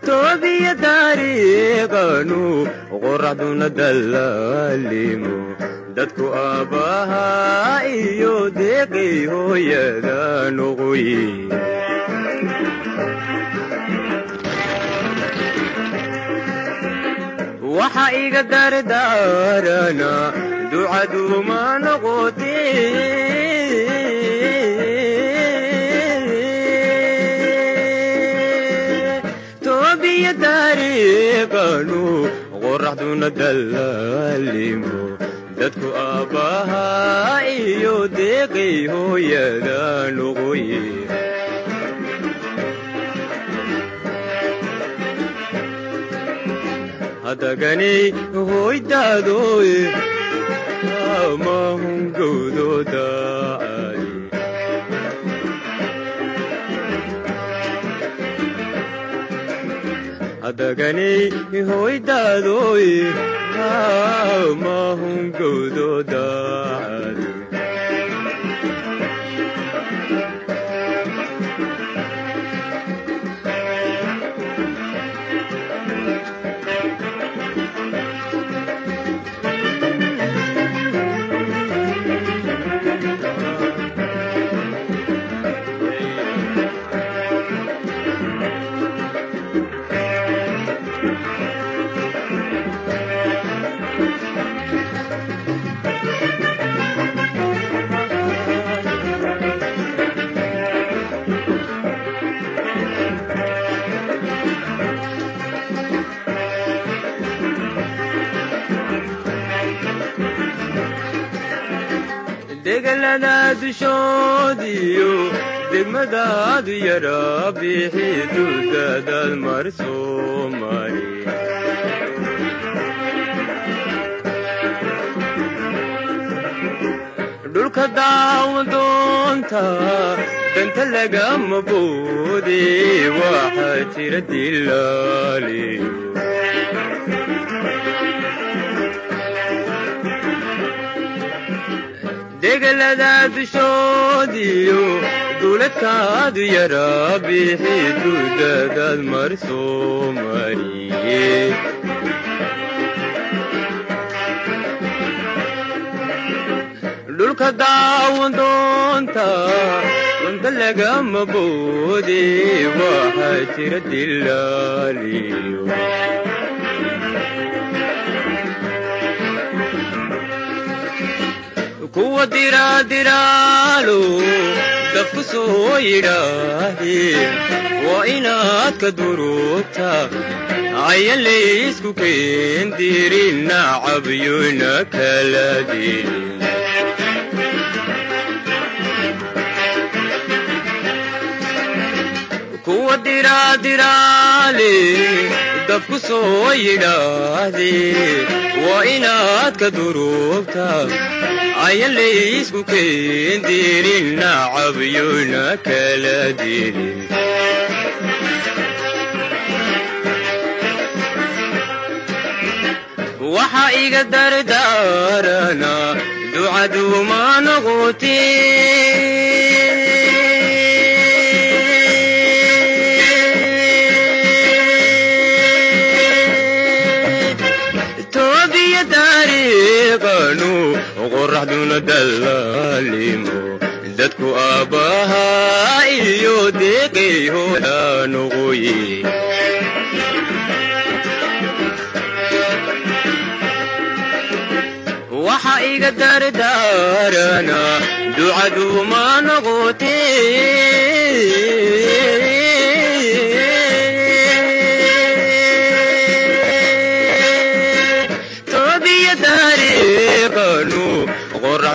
toobiya taariiqanu qoraxduna dallaalimo dadku aabbahaa iyo deeqay hooyada noqoye waxa iga dardaarana ducaduma noqotee toobiya taariiqanu qoraxduna dallaalimo dadku aabbahaa iyo deeqay hooyada noqoye hadaganay hoydaadoye amahungowdooda hadaganay hoydaadoye amahungowdooda degalada dushoodiyo degmadaadu yara bixi dudadaad mar soo mari dhulka daawadoonta danta lagama boode waxaa jira dilaaliyo degalada dushoodiyo duuladkaadu yara bixi dudadaad mar soo mariye dhulka daawadoonta danta lagama boode waxaa jira dilaaliyo kuwa diraadiraalo dabku soo yidhaahdeen waa inaad ka durugta ayan laysku keendirin nacabyona kala dirin kuwa dabku soo yidhaahdeen waa inaad ka durugta ayan laysku keendirin nacabyona kala dirin waxa iga dardaarana ducaduma noqote dallaalimo dadku aabbahaa iyo deeqay hooda noqoye waxa iga dardaarana ducaduma noqote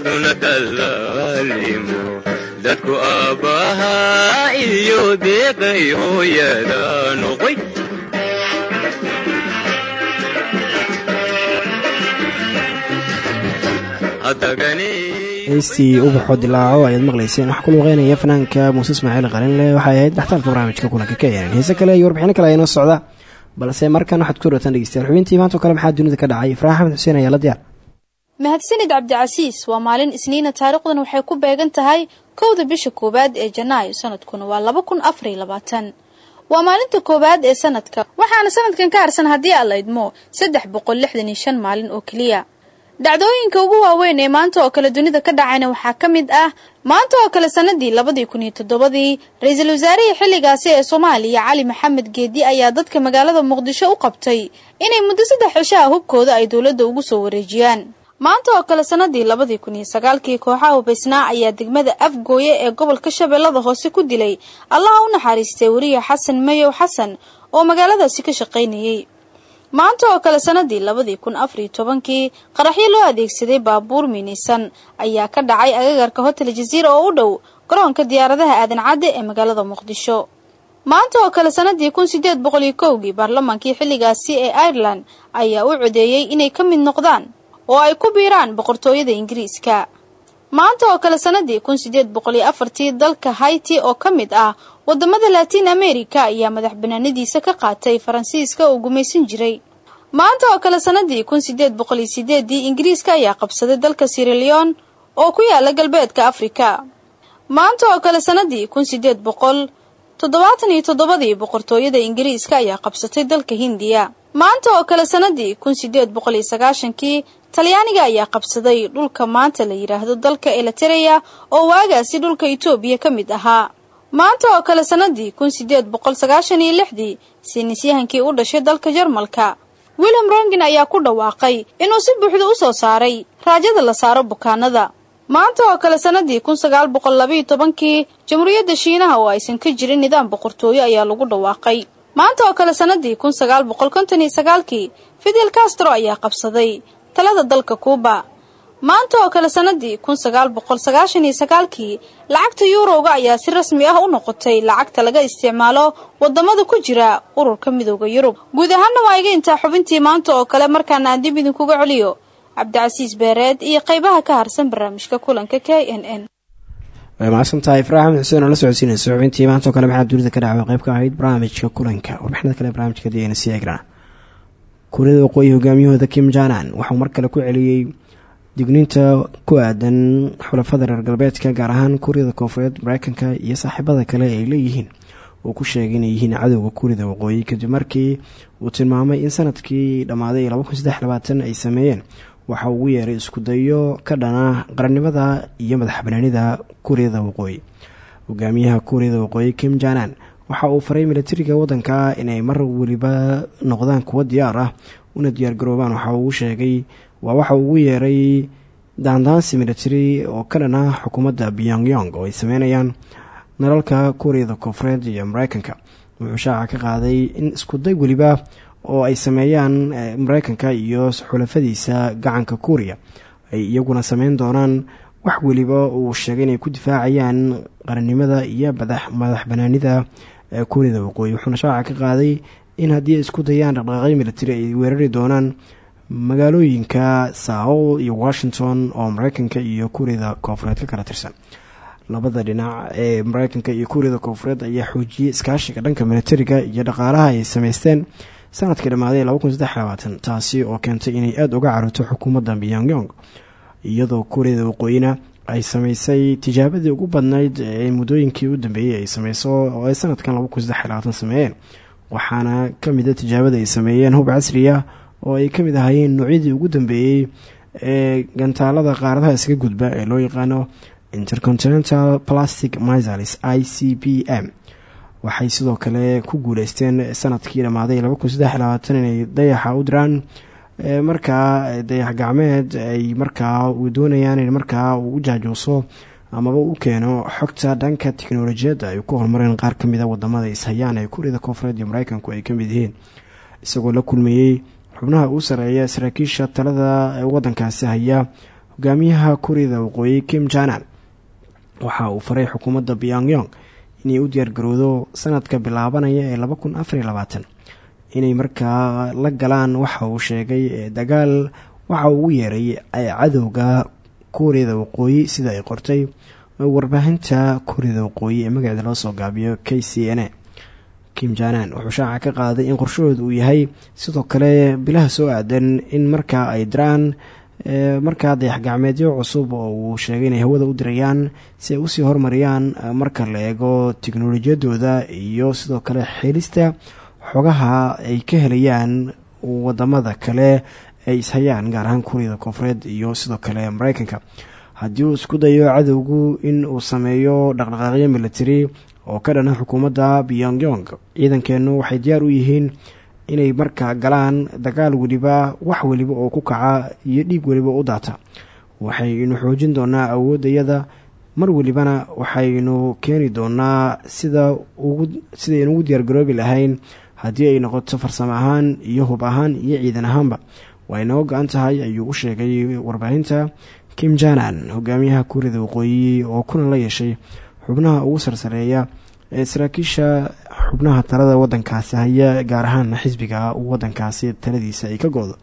qoraxduna dallaalimo dadku aabbahaa iyo deeqay hooyada noqoy heystii ubaxoo dilaaco ayaad maqlayseen waxaa ku luuqeynaya fanaanka muuse ismaaciil qalinle waxay ahayd dhaxtaalka barnaamijka kulanka ka yeeran heese kale iyo warbixino kale ayaa socda. Balse markan waxaad ku dhawtaan dhegeystayaal xubintii maanta oo kale maxaa dunida ka dhacay? Ifraax axmed xuseen ayaa la diyaar mahadsanid cabdicasiis waa maalin isniina taariikhdan waxay ku beegan tahay kowda bisha koowaad ee janaayo sanadkuna waa laba kun afariyo labaatan. Waa maalinta koowaad ee sanadka waxaana sanadkan ka harsan haddii aan la idmo saddex boqol lixdan iyo shan maalin oo keliya. Dhacdooyinka ugu waaweyn ee maanta oo kale dunida ka dhacayna waxaa ka mid ah maanta oo kale sanadii labadii kun iyo toddobadii ra'iisul wasaarihii xilligaasi ee soomaaliya cali maxamed geedi ayaa dadka magaalada muqdisho u qabtay inay muddo saddex cisho ah hubkooda ay dowladda ugu soo wareejiyaan maanta oo kale sanadii labadii kun iyo sagaalkii kooxaha hubaysnaa ayaa degmada afgooye ee gobolka shabeellada hoose ku dilay. Allaha u naxariistay weriye xasan mayow xasan oo magaaladaasi ka shaqaynayay. Maanta oo kale sanadii labadii kun afariyo tobankii qaraxyo loo adeegsaday baabuur miinaysan ayaa ka dhacay agagarka hotel jaziira oo u dhow garoonka diyaaradaha aadan cadde ee magaalada muqdisho. Maanta oo kale sanadii kun sideed boqol iyo kowgii baarlamaankii xilligaasi ee ireland ayaa u codeeyey inay ka mid noqdaan oo ay ku biiraan boqortooyada ingiriiska. Maanta oo kale sanadii kun sideed boqol iyo afartii dalka haiti oo ka mid ah waddamada latiin america ayaa madax banaanadiisa ka qaatay faransiiska uu gumaysan jiray. Maanta oo kale sanadii kun sideed boqol iyo sideedii ingiriiska ayaa qabsaday dalka siraleon oo ku yaalla galbeedka afrika. Maanta oo kale sanadii kun sideed boqol toddobaatan iyo toddobadii boqortooyada ingiriiska ayaa qabsatay dalka hindiya. Maanta oo kale sanadii kun sideed boqol sagaashankii talyaaniga ayaa qabsaday dhulka maanta la yidhaahdo dalka elitereya oo waagaasi dhulka itoobiya ka mid ahaa. Maanta oo kale sanadii kun sideed boqol sagaashan iyo lixdii saynisyahankii u dhashay dalka jarmalka. William rongin ayaa ku dhawaaqay inuu si buuxda u soo saaray raajada la saaro bukaanada maanta oo kale sanadii kun sagaal boqol labaiyo tobankii jamhuuriyadda shiinaha oo aysan ka jirin nidaam boqortooyo ayaa lagu dhawaaqay. Maanta oo kale sanadii kun sagaal boqol konton iyo sagaalkii fidel castro ayaa qabsaday talada dalka kuuba maanta oo kale sanadii kun sagaal boqol sagaashan iyo sagaalkii lacagta yuurowga ayaa si rasmi ah u noqotay lacagta laga isticmaalo waddamada ku jira ururka midooda yurub. Guud ahaana waa iga intaa xubintii maanta oo kale markaana aan dib idinkuga celiyo. Cabdicasiis beereed iyo qeybaha ka harsan barnaamijka kulanka k n n. Way mahadsantahay ibraahim xuseen oo la socodsiinaysa xubintii maantao kale maxaa dunida ka dhacay? Qayb ka ahayd barnaamijka kulanka. Warbixinada kale barnaamijka diyana sii eegrana kuuriyada waqooyi hogaamiyahooda kim janan waxauu mar kale ku celiyey digniinta ku aadan xulafada reer galbeedka gaar ahaan kuuriyada koofureed mareykanka iyo saaxiibada kale ay leeyihiin. Uu ku sheegay inay yihiin cadowga kuuriyada waqooyi kadib markii uu tilmaamay in sannadkii dhammaaday ay sameeyeen waxa ugu yeeray iskudayo ka dhana qarannimada iyo madax banaanida kuuriyada waqooyi. Hogaamiyaha kuuriyada waqooyi kim janan waxa uu faray milatariga wadanka inay mar weliba noqdaan kuwo diyaar ah una diyaargaroobaan waxa uu sheegay. Waa waxa ugu yeeray daandaansi milatari oo ka dhan ah xukuumadda pyongyong oo ay sameynayaan. Nalalka kuuriyada koonfureed iyo mareykanka wuxuu shaaca ka qaaday in iskuday weliba oo ay sameeyaan mareykanka iyo xulafadiisa gacanka kuuriya ay iyaguna sameyn doonaan wax weliba uu sheegay inay ku difaacayaan qarannimada iyo madax banaanida kuuriyada waqooyi wuxuuna shaaca ka qaaday in haddii ay isku dayaan dhaqdhaqaaqyo militari ay weerari doonaan magaalooyinka sao iyo washington oo mareykanka iyo kuuriyada koonfureed ka kala tirsan. Labada dhinac ee mareykanka iyo kuuriyada koonfureed ayaa xoojiyey iskaashiga dhanka militariga iyo dhaqaalaha ay sameysteen sannadkii dhammaaday taasi oo keentay inay aada uga carooto xukuumadda pyongyong iyadoo kuuriyada waqooyina ay sameysay tijaabadii ugu badnayd ee muddooyinkii u dambeeyey ay sameyso oo ay sanadkan sameeyeen. Waxaana kamida tijaabada ay sameeyeen hub casriya oo ay ka mid ahaayeen noocyadii ugu dambeeyey ee gantaalada qaaradaha iska gudba ee loo yaqaano intercontinental plastic missiles i c p m. Waxay sidoo kale ku guuleysteen sannadkii dhammaaday inay dayaxa u diraan markaa dayax gacmeed ay markaa doonayaan in markaa uu u jaajuuso amaba u keeno xogta dhanka teknolojiyadda ay ku horumareen qaar kamida waddamada ishayaan ee kuuriyada koonfureed iyo mareykanku ay ka mid yihiin. Isagoo la kulmeeyey xubnaha uu sareeya saraakiisha talada wadankaasi haya hogaamiyaha kuuriyada waqooyi kim janan waxa uu faray xukuumadda pyongyong inay u diyaargarowdo sanadka bilaabanaya ee inay markaa la galaan waxa uu sheegay dagaal waxa uu ugu yeeray cadowga kuuriyada waqooyi sida ay qortay. Warbaahinta kuuriyada waqooyi ee magaceeda loo soo gaabiyo k c n a. Kim janan wuxuu shaaca ka qaaday in qorshahooda uu yahay sidoo kale bilaha soo aadan in markaa ay diraan markaa dayax gacmeedyo cusub oo uu sheegay inay hawada u dirayaan si ay u sii hormariyaan marka la eego teknolojiyadooda iyo sidoo kale xelista xogaha ay ka helayaan waddamada kale ay ishayaan gaar ahaan kuuriyada koonfureed iyo sidoo kale mareykanka haddii uu isku dayo cadowgu in uu sameeyo dhaqdhaqaaqyo military oo ka dhana xukuumadda pyongyong ciidankeenu waxay diyaar u yihiin inay markaa galaan dagaal weliba wax weliba oo ku kaca iyo dhiig weliba u daata. Waxaynu xoojin doonaa awooddayada mar welibana waxaynu keeni doonaa sida ugu sidaynu ugu diyaargaroobi lahayn haddii ay noqoto farsamo ahaan iyo hub ahaan iyo ciidan ahaanba waa inoo go-an tahay ayuu u sheegay warbaahinta kim janan hogaamiyaha kuuriyada waqooyi oo kulan la yeeshay xubnaha ugu sarsareeya ee saraakiisha xubnaha talada wadankaasi haya gaar ahaan xisbiga wadankaasi taladiisa ay ka go-do.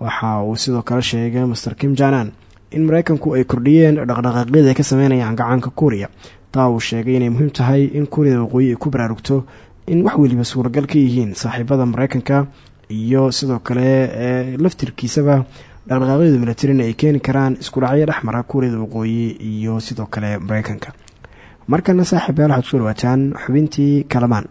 Waxa uu sidoo kale sheegay master kim janan in mareykanku ay kordhiyeen dhaqdhaqaaqyada ka sameynayaan gacanka kuuriya taa uu sheegay inay muhiim tahay in kuuriyada waqooyi ay ku baraarugto in wax weliba suuragal ka yihiin saaxiibada mareykanka iyo sidoo kale ee laftirkiisaba dhaqdhaqaaqyada milatarina ay keeni karaan iskudhacyo dhexmara kuuriyada waqooyi iyo sidoo kale mareykanka markana saaxiibayaal waxaad ku soo dhawaataan xubintii kalamaan.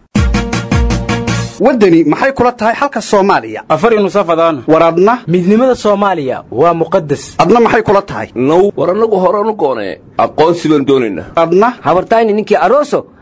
Waddani maxay kula tahay xalka soomaaliya? Afar nusafadaan war adna? Midnimada soomaaliya waa muqadas adna maxay kula tahay? Now war annagu horanu goonee aqoonsi baan doonaynaa adna? Habartayni ninkii aroso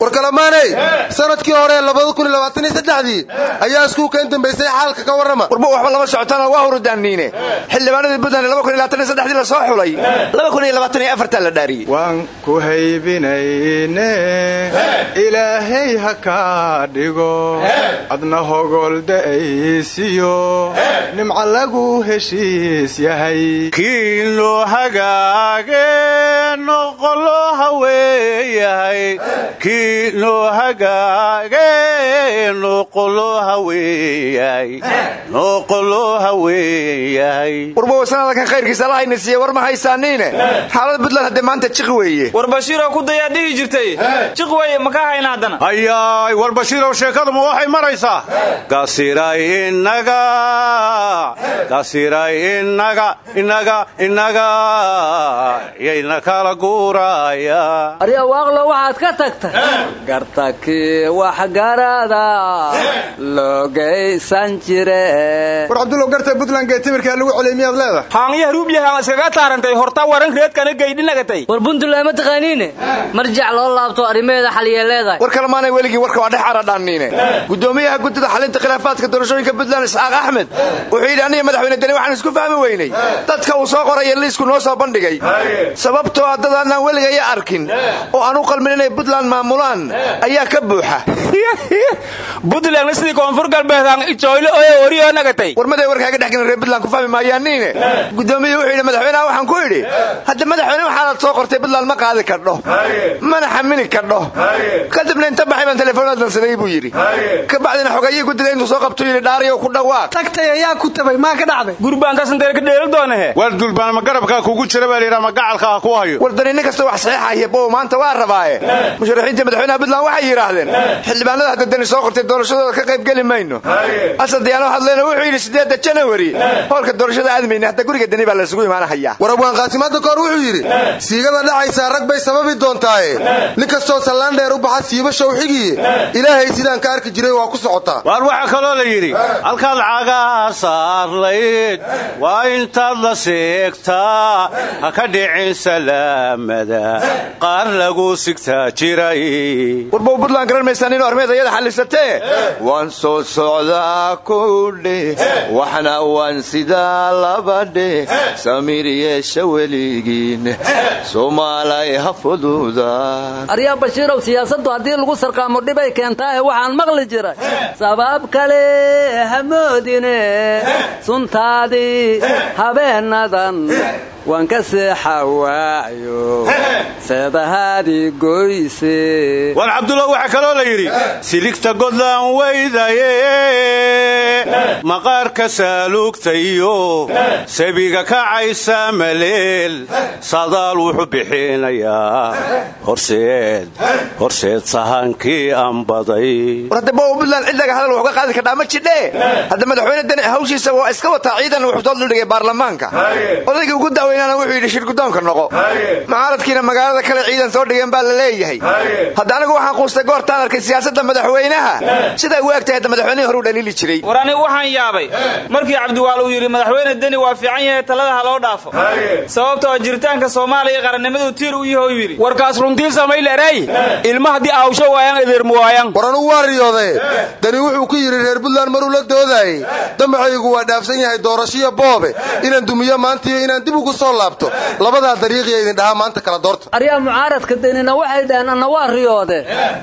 war kalamaaney sannadkii hore ayaa iskuulka in dambaysay xaalka ka warrama. Warba waxba lama socotaana waa hurudaanniine xildhibaanadii puntland la soo xulay. La dhaariyey waan ku haybinayne ilaahay ha kaa dhigo. Adna hogolda'aysiyo nimca lagu heshiis yahay. Kii loo hagaage noqolo haweeyahay loo hagaage noqolo haweeyahay noqolo haweeyahay warba sanadakan khayrkiisa alla hayna siiye war ma haysaaniine? Xaalada puntland haddee maanta jiqi weeye. War bashiiroo ku dayaa dhihi jirtay. Jiq weeye ma ka hayna haddana? Hayaay war bashiirow sheekaduma waxay maraysaa gasiray inaga gasiray inaga inaga inaga yayna kala guuraya. Arya waaqlo waxaad ka tagtay gartakii waxgarada logaysan jire. War cabdullow garta puntland geetimirkaa lagu celiyay miyaad leedahay? Haangya ruubyahaan iskaga taarantay horta waran reedkana geydhinagatay war puntland ma taqaaniine marjac loo laabto arrimeeda xaliyee leedahay. War kalemaanay weligii warka waa dhex aradhaanniine gudoomiyaha guddida xalinta khilaafaadka doorashooyinka puntland isxaaq axmed wuxuu yidhi aniga madaxweyne deni waxaan isku fahmi weynay. Dadka uu soo qoraya liisku noo soo bandhigay. Sababtoo a dad aanaan weligaya arkin oo aan u qalmin inay maamulaan ayaa ka buuxa. (laughs) Puntlandna sidii koonfur galbeedaan ijoyle oye wariyoo nagatay warmaday warkaaga dhex gelin reer puntland ku fahmi maayaaniine (laughs) gudoomiye wuxuu yidhi madaxweynaha waxaan ku idhi (laughs) hadda madaxweyne waxaanaad soo qortay puntland ma qaadi kardho mana xamili kardho kadibna inta baxay baan telefoonad dansaday buu yidhi. Ka bacdina xogayii guddida intuu soo qabtuu yidhi dhaariyo ku dhawaaq tagtay ayaa ku tabay maa ka dhacday? Gurbaantaasantee ka dheeli doonahe? War dulbaan ma garabkaa kugu jira baa layidhaha ma gacalka ha ku hayo. War dani nin kasta wax saxiixaya bow maanta waa rabaaye. Musharaxiinta madaxweynaha puntland waxay yidhaahdeen xildhibaanada hadda dani soo qortay doorashadooda ka qayb geli mayno. Asad diyaano hadlayna wuxuu yidhi sideedda janawari hoolka doorashada aadmayna hadda guriga dani baa laysugu imaanahayaa war abwaan qaasimaadda kahor wuxuu yidhi siigada dhacaysaa rag bay sababi doontaaye. Nin kastoo sallaan dheer u baxa siiba shawxigiiye ilaahay sidaan ka arki jiray waa ku socotaa waar waxaa kaloo la yidhi halkaad cagaa saarlayd waa intaad la seegtaa. Ha ka dhicin salaamada qaar lagu sigtaa jiray warbow puntland garan maysaan inuu armeed ayada xallisatee? Waan soo socdaa kudheh waxna waan sidaa labadheh samiir yeesha weligiin soomaalay ha fududaan aryaa bashiirow siyaasaddu haddii lagu sarqaamo dhibay keentaahe waxaan maqli jiray. Sabab kale hamoodine suntaadii habeenadan waan ka seexa waayo. Seedahaadii goyse war cabdullah waxaa kaloo la yidhi siligta godlaan weydaye maqaarka saaluugta iyo sabiga kacaysa maleel sadaal wuxuu bixinayaa. Horseed horseed sahankii anbaday war hadda bowa puntland cidlaga hadal ka qaadi kardhaa ma jidhe. Hadda madaxweyne deni hawshiisa waa iska wataa ciidan wuxuu soo duldhigay baarlamaanka. Odaygii ugu daaweynana wuxuu yidhi shir guddoonka noqo. Mucaaradkiina magaalada kale ciidan soo dhigeen baa la leeyahay hadda anigu waxaan quustay goortaan arkay siyaasadda madaxweynaha siday u egtahay hadda madaxweynihii horuu dhaliili jiray. War anigu waxaan yaabay markii cabdiwaal uu yidhi madaxweyne deni waa fiican yahay talada ha loo dhaafo. Sababtoo jiritaanka soomaaliya qarannimadu tiir u yaho yidhi. Warkaas runtii samaylerey ilma haddii aawsho waayaan idirmu waayan war anugu waa riyoodee dani wuxuu ku yidhi reer puntland maruu la doodayey. Damacaygu waa dhaafsan yahay doorashiyo boobe. Inaan dumiyo maantiiyo inaan dib ugu soo laabto. Labadaa dariiqiya idin dhahaa maanta kala doorta aryaa mucaaradka denina waxay dhaheen anna waa riyoode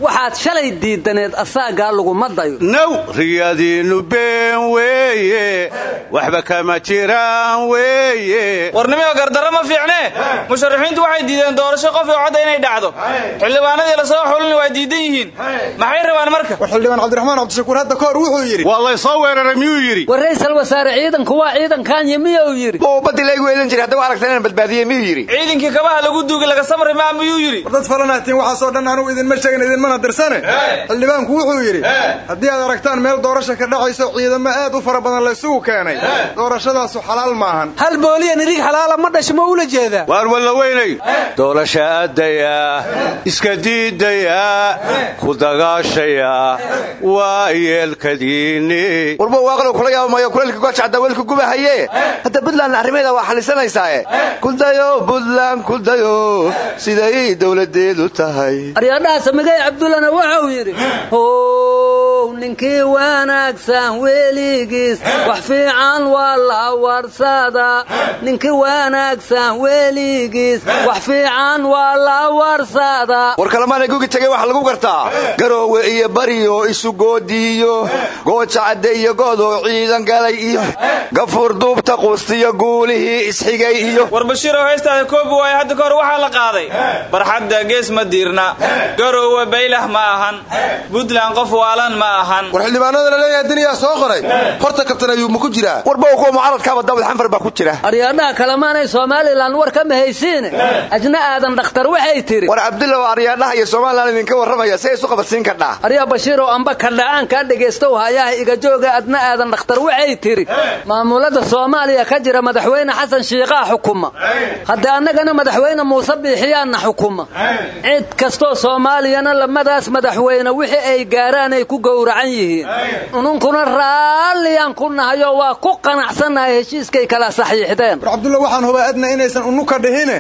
waxaad shalay diidaneed asaagaa laguma dayo naw riyadiinnu been weeye waxba kama jiraan weeye. Warnimiga gardarro ma fiicnee? Musharaxiintu waxay diideen doorasho qof oo codda inay dhacdo. Xildhibaanadii la soo xulina waa diidan yihiin. Maxay rabaan marka? War xildhibaan cabdiraxmaan cabdishakuur hadda kahor wuxuu yidhi. Waa laysoo weeraray miyuu yidhi? War ra'iisul wasaare ciidanku waa ciidankaanya miyuu yidhi? Oo baddi laygu eedan jiray hadda waa aragtan inaan badbaadiyey miyuu yidhi? Ciidankii kabaha lagu duugi laga samri maa miyuu yidhi? War dad falanaatiin waxaasoo dhan anugu idinma sheegin idinmana dirsane? Xildhibaanku wuxuu yidhi haddii aad aragtaan meel doorasha ka dhacayso ciidamo aad u fara badan laysugu keenay. Doorashadaasu xalaal maahan. Hal booliya nirig xalaala ma dhasho ma ula jeedaa waar walla weynay? Doorasha addaya iska diidaya ku dagaashaya waa yeelkadiinni warba waaqlow kula yaabamayo kulaylka goojacda welka gubahaye. Hadda puntlandna arrimeeda waa xallisanaysaa kudayo puntland kudayo siday dowladeedu tahay aryaadhaha samigay cabdullana wuxuu yidhi how ninkii wanaagsan weligiis wax fiican waa la warsada ninkii wanaagsan weligiis wax fiican waa la warsada war kalemaana gugi tegey waxaa lagu gartaa. Garoowe iyo bariyo isu goodiiyo gooja cadde iyo godoo ciidan galay iyo gafuur duubta quustiyo guulihii isxigay iyo war bashiiroo heestaada koobi waayo hadda kahor waxaa la qaaday. Barxadda gees ma diirna garoowe baylah ma ahan buntland qof waalan ma ahan. War xildhibaanada la leeyahay daniyaa soo qoray. Horta kabtan ayuub ma ku jiraa. Warba kuwa mucaaradkaaba daawud xanfar baa ku jira. Aryaadhaha kalemaanay somalilan war ka mahaysiine. Ajna aadan dhakhtar waxay tidhi war cabdulla waa aryaadhaha iyo somalilan idinka warramaya si ay isu qabadsiin kardhaa aryaa bashiiroo amba kadha'aan kaa dhegaystow hayaha iga jooga adna aadan dhakhtar waxay tidhi maamulada soomaaliya ka jira madaxweyne xasan shiiqaa xukuma. Hadda annagana madaxweyne muuse biixiyaanna xukuma. Cid kastoo soomaaliyana lamadaas madaxweyne wixii ay gaaraanay ku gowracan yihiin. Ununkuna raalliyaan ku nahayo waa ku qanacsannahay heshiiskay kala saxiixdeen. War cabdulla waxaan hubaa adna inaysan unuka dhihine.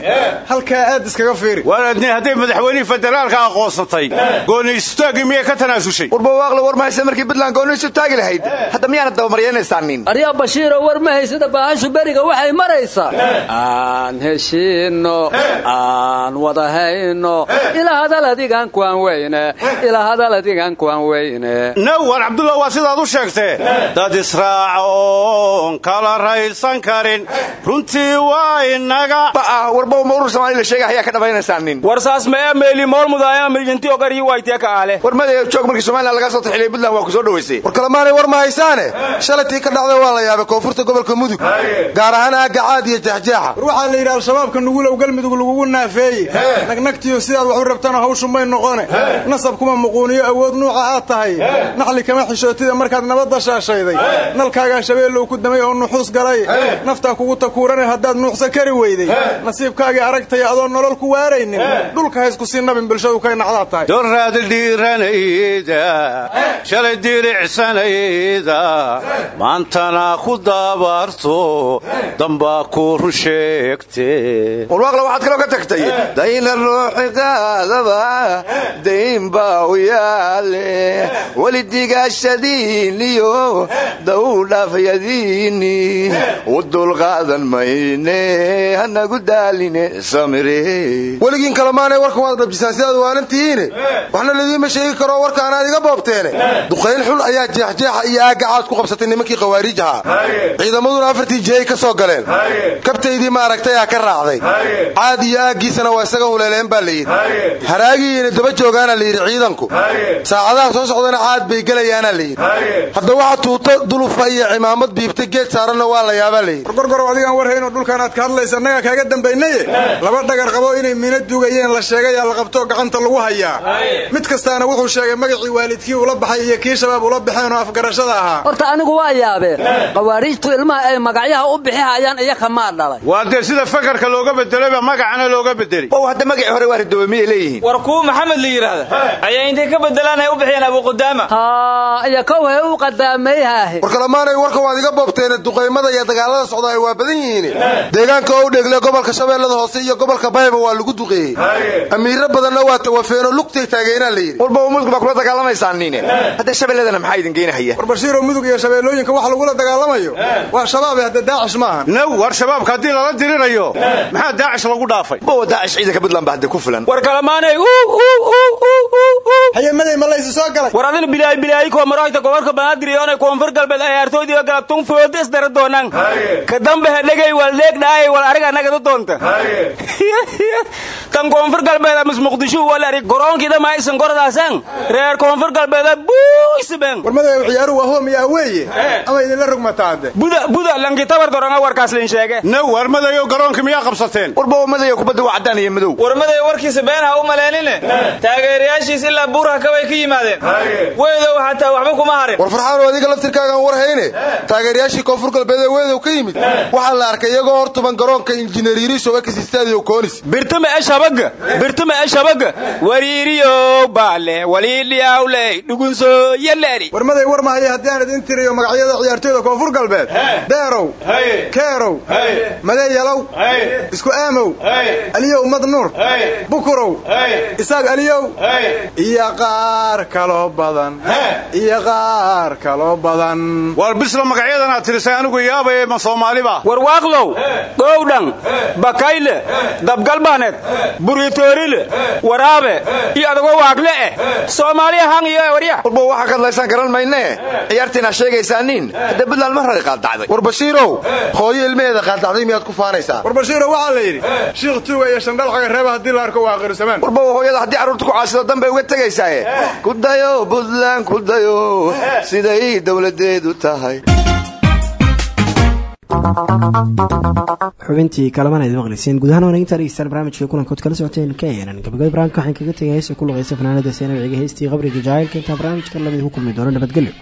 Halkaa aad iskaga fiiri. Waar adni hadday madaxweynihii federaalka aqoonsatay. Gooni istaagii miyay ka tanaasushay warba waaqle war mahaysa markii puntland gooni isu taagi lahayd. Hadda miyaana dabamaryanaysaannin aryaa bashiiro war ma haysada baahashu beriga waxay maraysaa aan heshiinno aan wada hayno. Ilaa hadal adigan kuwan weyne ilaa hadal adigan kuwan weyne naw war cabdullah waa sidaad u sheegtee dad israaca oon kala raysan karin runtii waa inaga warba ma urur soomaali la sheega ayaa ka dhamaynaysaanin war saas ma emeeli moolmudaaya mirjinti ogariyi waytee ka aale war madee joog markii somalilan laga soo taxiliyay puntland waa ku soo dhowaysay war kalemaanay war ma haysaane shalatii ka dhacday waa la yaabay koonfurta gobolka mudug gaar ahaan aagga caad iyo jeexjeexa war waxaa la yidhi al-shabaabka nugulow galmudug lagugu naafeeye nagnagtiyo sidaad wax u rabtana hawshu may noqone. Nasab kuma muquuniyo awood nuuca aad tahay. Naxli kama xishootida markaad nabadda shaashayday nalkaagaa shabeellow ku damay oo nuxuus galay. Naftaa kugu takuurane haddaad nuuxsa kari weyday. Nasiibkaagii aragtaya adoon nolol ku waaraynin. Dhulka haysku sii nabin bulshadu kay nacdaad tahay. Doraad dhiiranayda shalay diricsanayda maantana ku dabarto dambaa ku run sheegte warwaaqle waxaad kaloo ka tagtay. Dayna ruuxi qaadaba dayn baa u yaale weli digaashadiiniyo dawdhaafyadiini u dulqaadan mayne hanagu daaline samire weligiin kalemaanay warkan waad dhabjisaan sidaad waalantihiine waxna ladiima sheegi karoo warkaanaad iga boobteene duqayn xun ayaa jeexjeexa iyo aagga caad ku qabsatay nimankii khawaariij ahaa ciidamaduna afartii jiyay ka soo galeen kabtaydii maaragtayaa ka raacday caad iyo aaggiisana waa isaga huleeleen baa layidhi haraagiiina daba joogaana layidhi ciidanku saacadaha soo socdana caad bay gelayaanaa layidhi hadda waxa tuuto dulufa iyo cimaamad biibta geed saaranna waa la yaabaa layidhi gorgorow adigaan warhaynoo dhulkan aad ka hadlaysa annagaa kaaga dambaynaye. Laba dhagar qabo inay mina dugayeen la sheegayaa la qabtoo gacanta lagu hayaa. Mid kastaana wuxuu sheegay magacii waalidkii ula baxay iyo kii shabaab ula baxeen oo afgarashada ahaa. Horta anigu waa yaabeen qawaariijtu ilmaha ay magacyaha u bixihayaan iyo kamaa dhalay. Waa dee sida fakarka looga bedelayba magacana looga bedeli maxamed la yidhaahda ayaa intay ka bedelaan ay u bixiyeen abuqudaama iyo kow he u qadaamayhaahe war kalamaanay warka waad iga boobteene duqaymada iyo dagaalada socda ay waa badan yihiin. Deegaanka oo dheegle gobolka shabeellada hoose iyo gobolka bayba waa lagu duqeeyey. Amiiro badanna waa tawafeenoo lugtay taageenaa layidhi walba mudug baa kula dagaalamaysaan niine. Hadda shabeelladana maxaa idin geynahaya war bashiiroo mudug iyo shabeellooyinka wax lagula dagaalamayo. Waa shabaabe hadda daacish maaha naw war shabaabka haddii lala dirirayo maxaa daacish lagu dhaafay? Bowa daacish ciidanka puntland ba hadda ku filan. War kalamaanay hayamaday malaysi soo galay. War adina bilaay bilaay ko maroyta gobolka banaadir iyo onay koonfur galbeed ciyaartooydiiba galabtun fooda isdara doonaan. Ka dambe hedhegay wal leegdhaayay wal ariga nagada doonta. (laughs) Kan koonfur galbeed amis muqdisho wal ari goroonkida ma isan gorodaasan reer koonfur galbeed buisben war madayow ciyaaruhu waa hoom iyo aweeye ama idinla rugmataade buda buda lanki tabar doranga warkaas lin sheege naw war madayo garoonka miyaa qabsateen. Warba madayo kubadda waa caddaan iyo madow. War madayo warkiisa been ha u maleenine taageerayaashiis ilaa buuraha kabay ka yimaadeen. Weedow xataa waxba kuma harin. War farxaanoo adiga laftirkaagaan war hayne. Taageerayaashii koonfur galbeed ee weedow ka yimid. Waxaa la arkay iyagoo hor tuban garoonka injineer yiriso ekis stadio koonis birtama e shabaga birtama e shabaga wariiriyow baale waliidhiyawley dhugunso yaleeri war maday war mahaya haddii aan idin tiriyo magacyada ciyaartooyda koonfur galbeed. Deerow keerow madeyalow isku aamow aliyow madnuur bukurow isaaq aliyow. Iyo qaar kaloo badan. Iyo qaar kaloo badan. War bisla magacyadan aad tirisay anigu yaabay ma soomaaliba war waaqlow gowdhan bakayle dabgalbaneed buritoorile waraabe iyo adagoo waagle eh. Soomaaliya hang iyo warya. Walba waxaa ka hadlaysaan garan maynee ciyaartiinaa sheegaysaaniin hadda puntland mar hore qaadacday. War bashiirow hooyo ilmaheeda qaadacday miyaad ku faanaysaa? War bashiirow waxaa la yidhi shiikh tuuga iyo shandhalxaga reeba haddii la arko waa aqrisamaan warba hooyada haddii carruurta ku caasido dan bay uga tegaysaaye. Kudayo puntland kudayo siday dowladeedu tahay. Xubintii kalamaan ayd maqlayseen guud ahaan wanaginta dhegeystayaal barnaamijka kulankood kala socoteen keenan gabagabada barnaamijka waxaan kaga tegay heesa ku luqaysa fanaanada seenabiciga heystii qabriga jacaylka. Intaa barnaamijka la mid ku kulmi doono nabadgelyo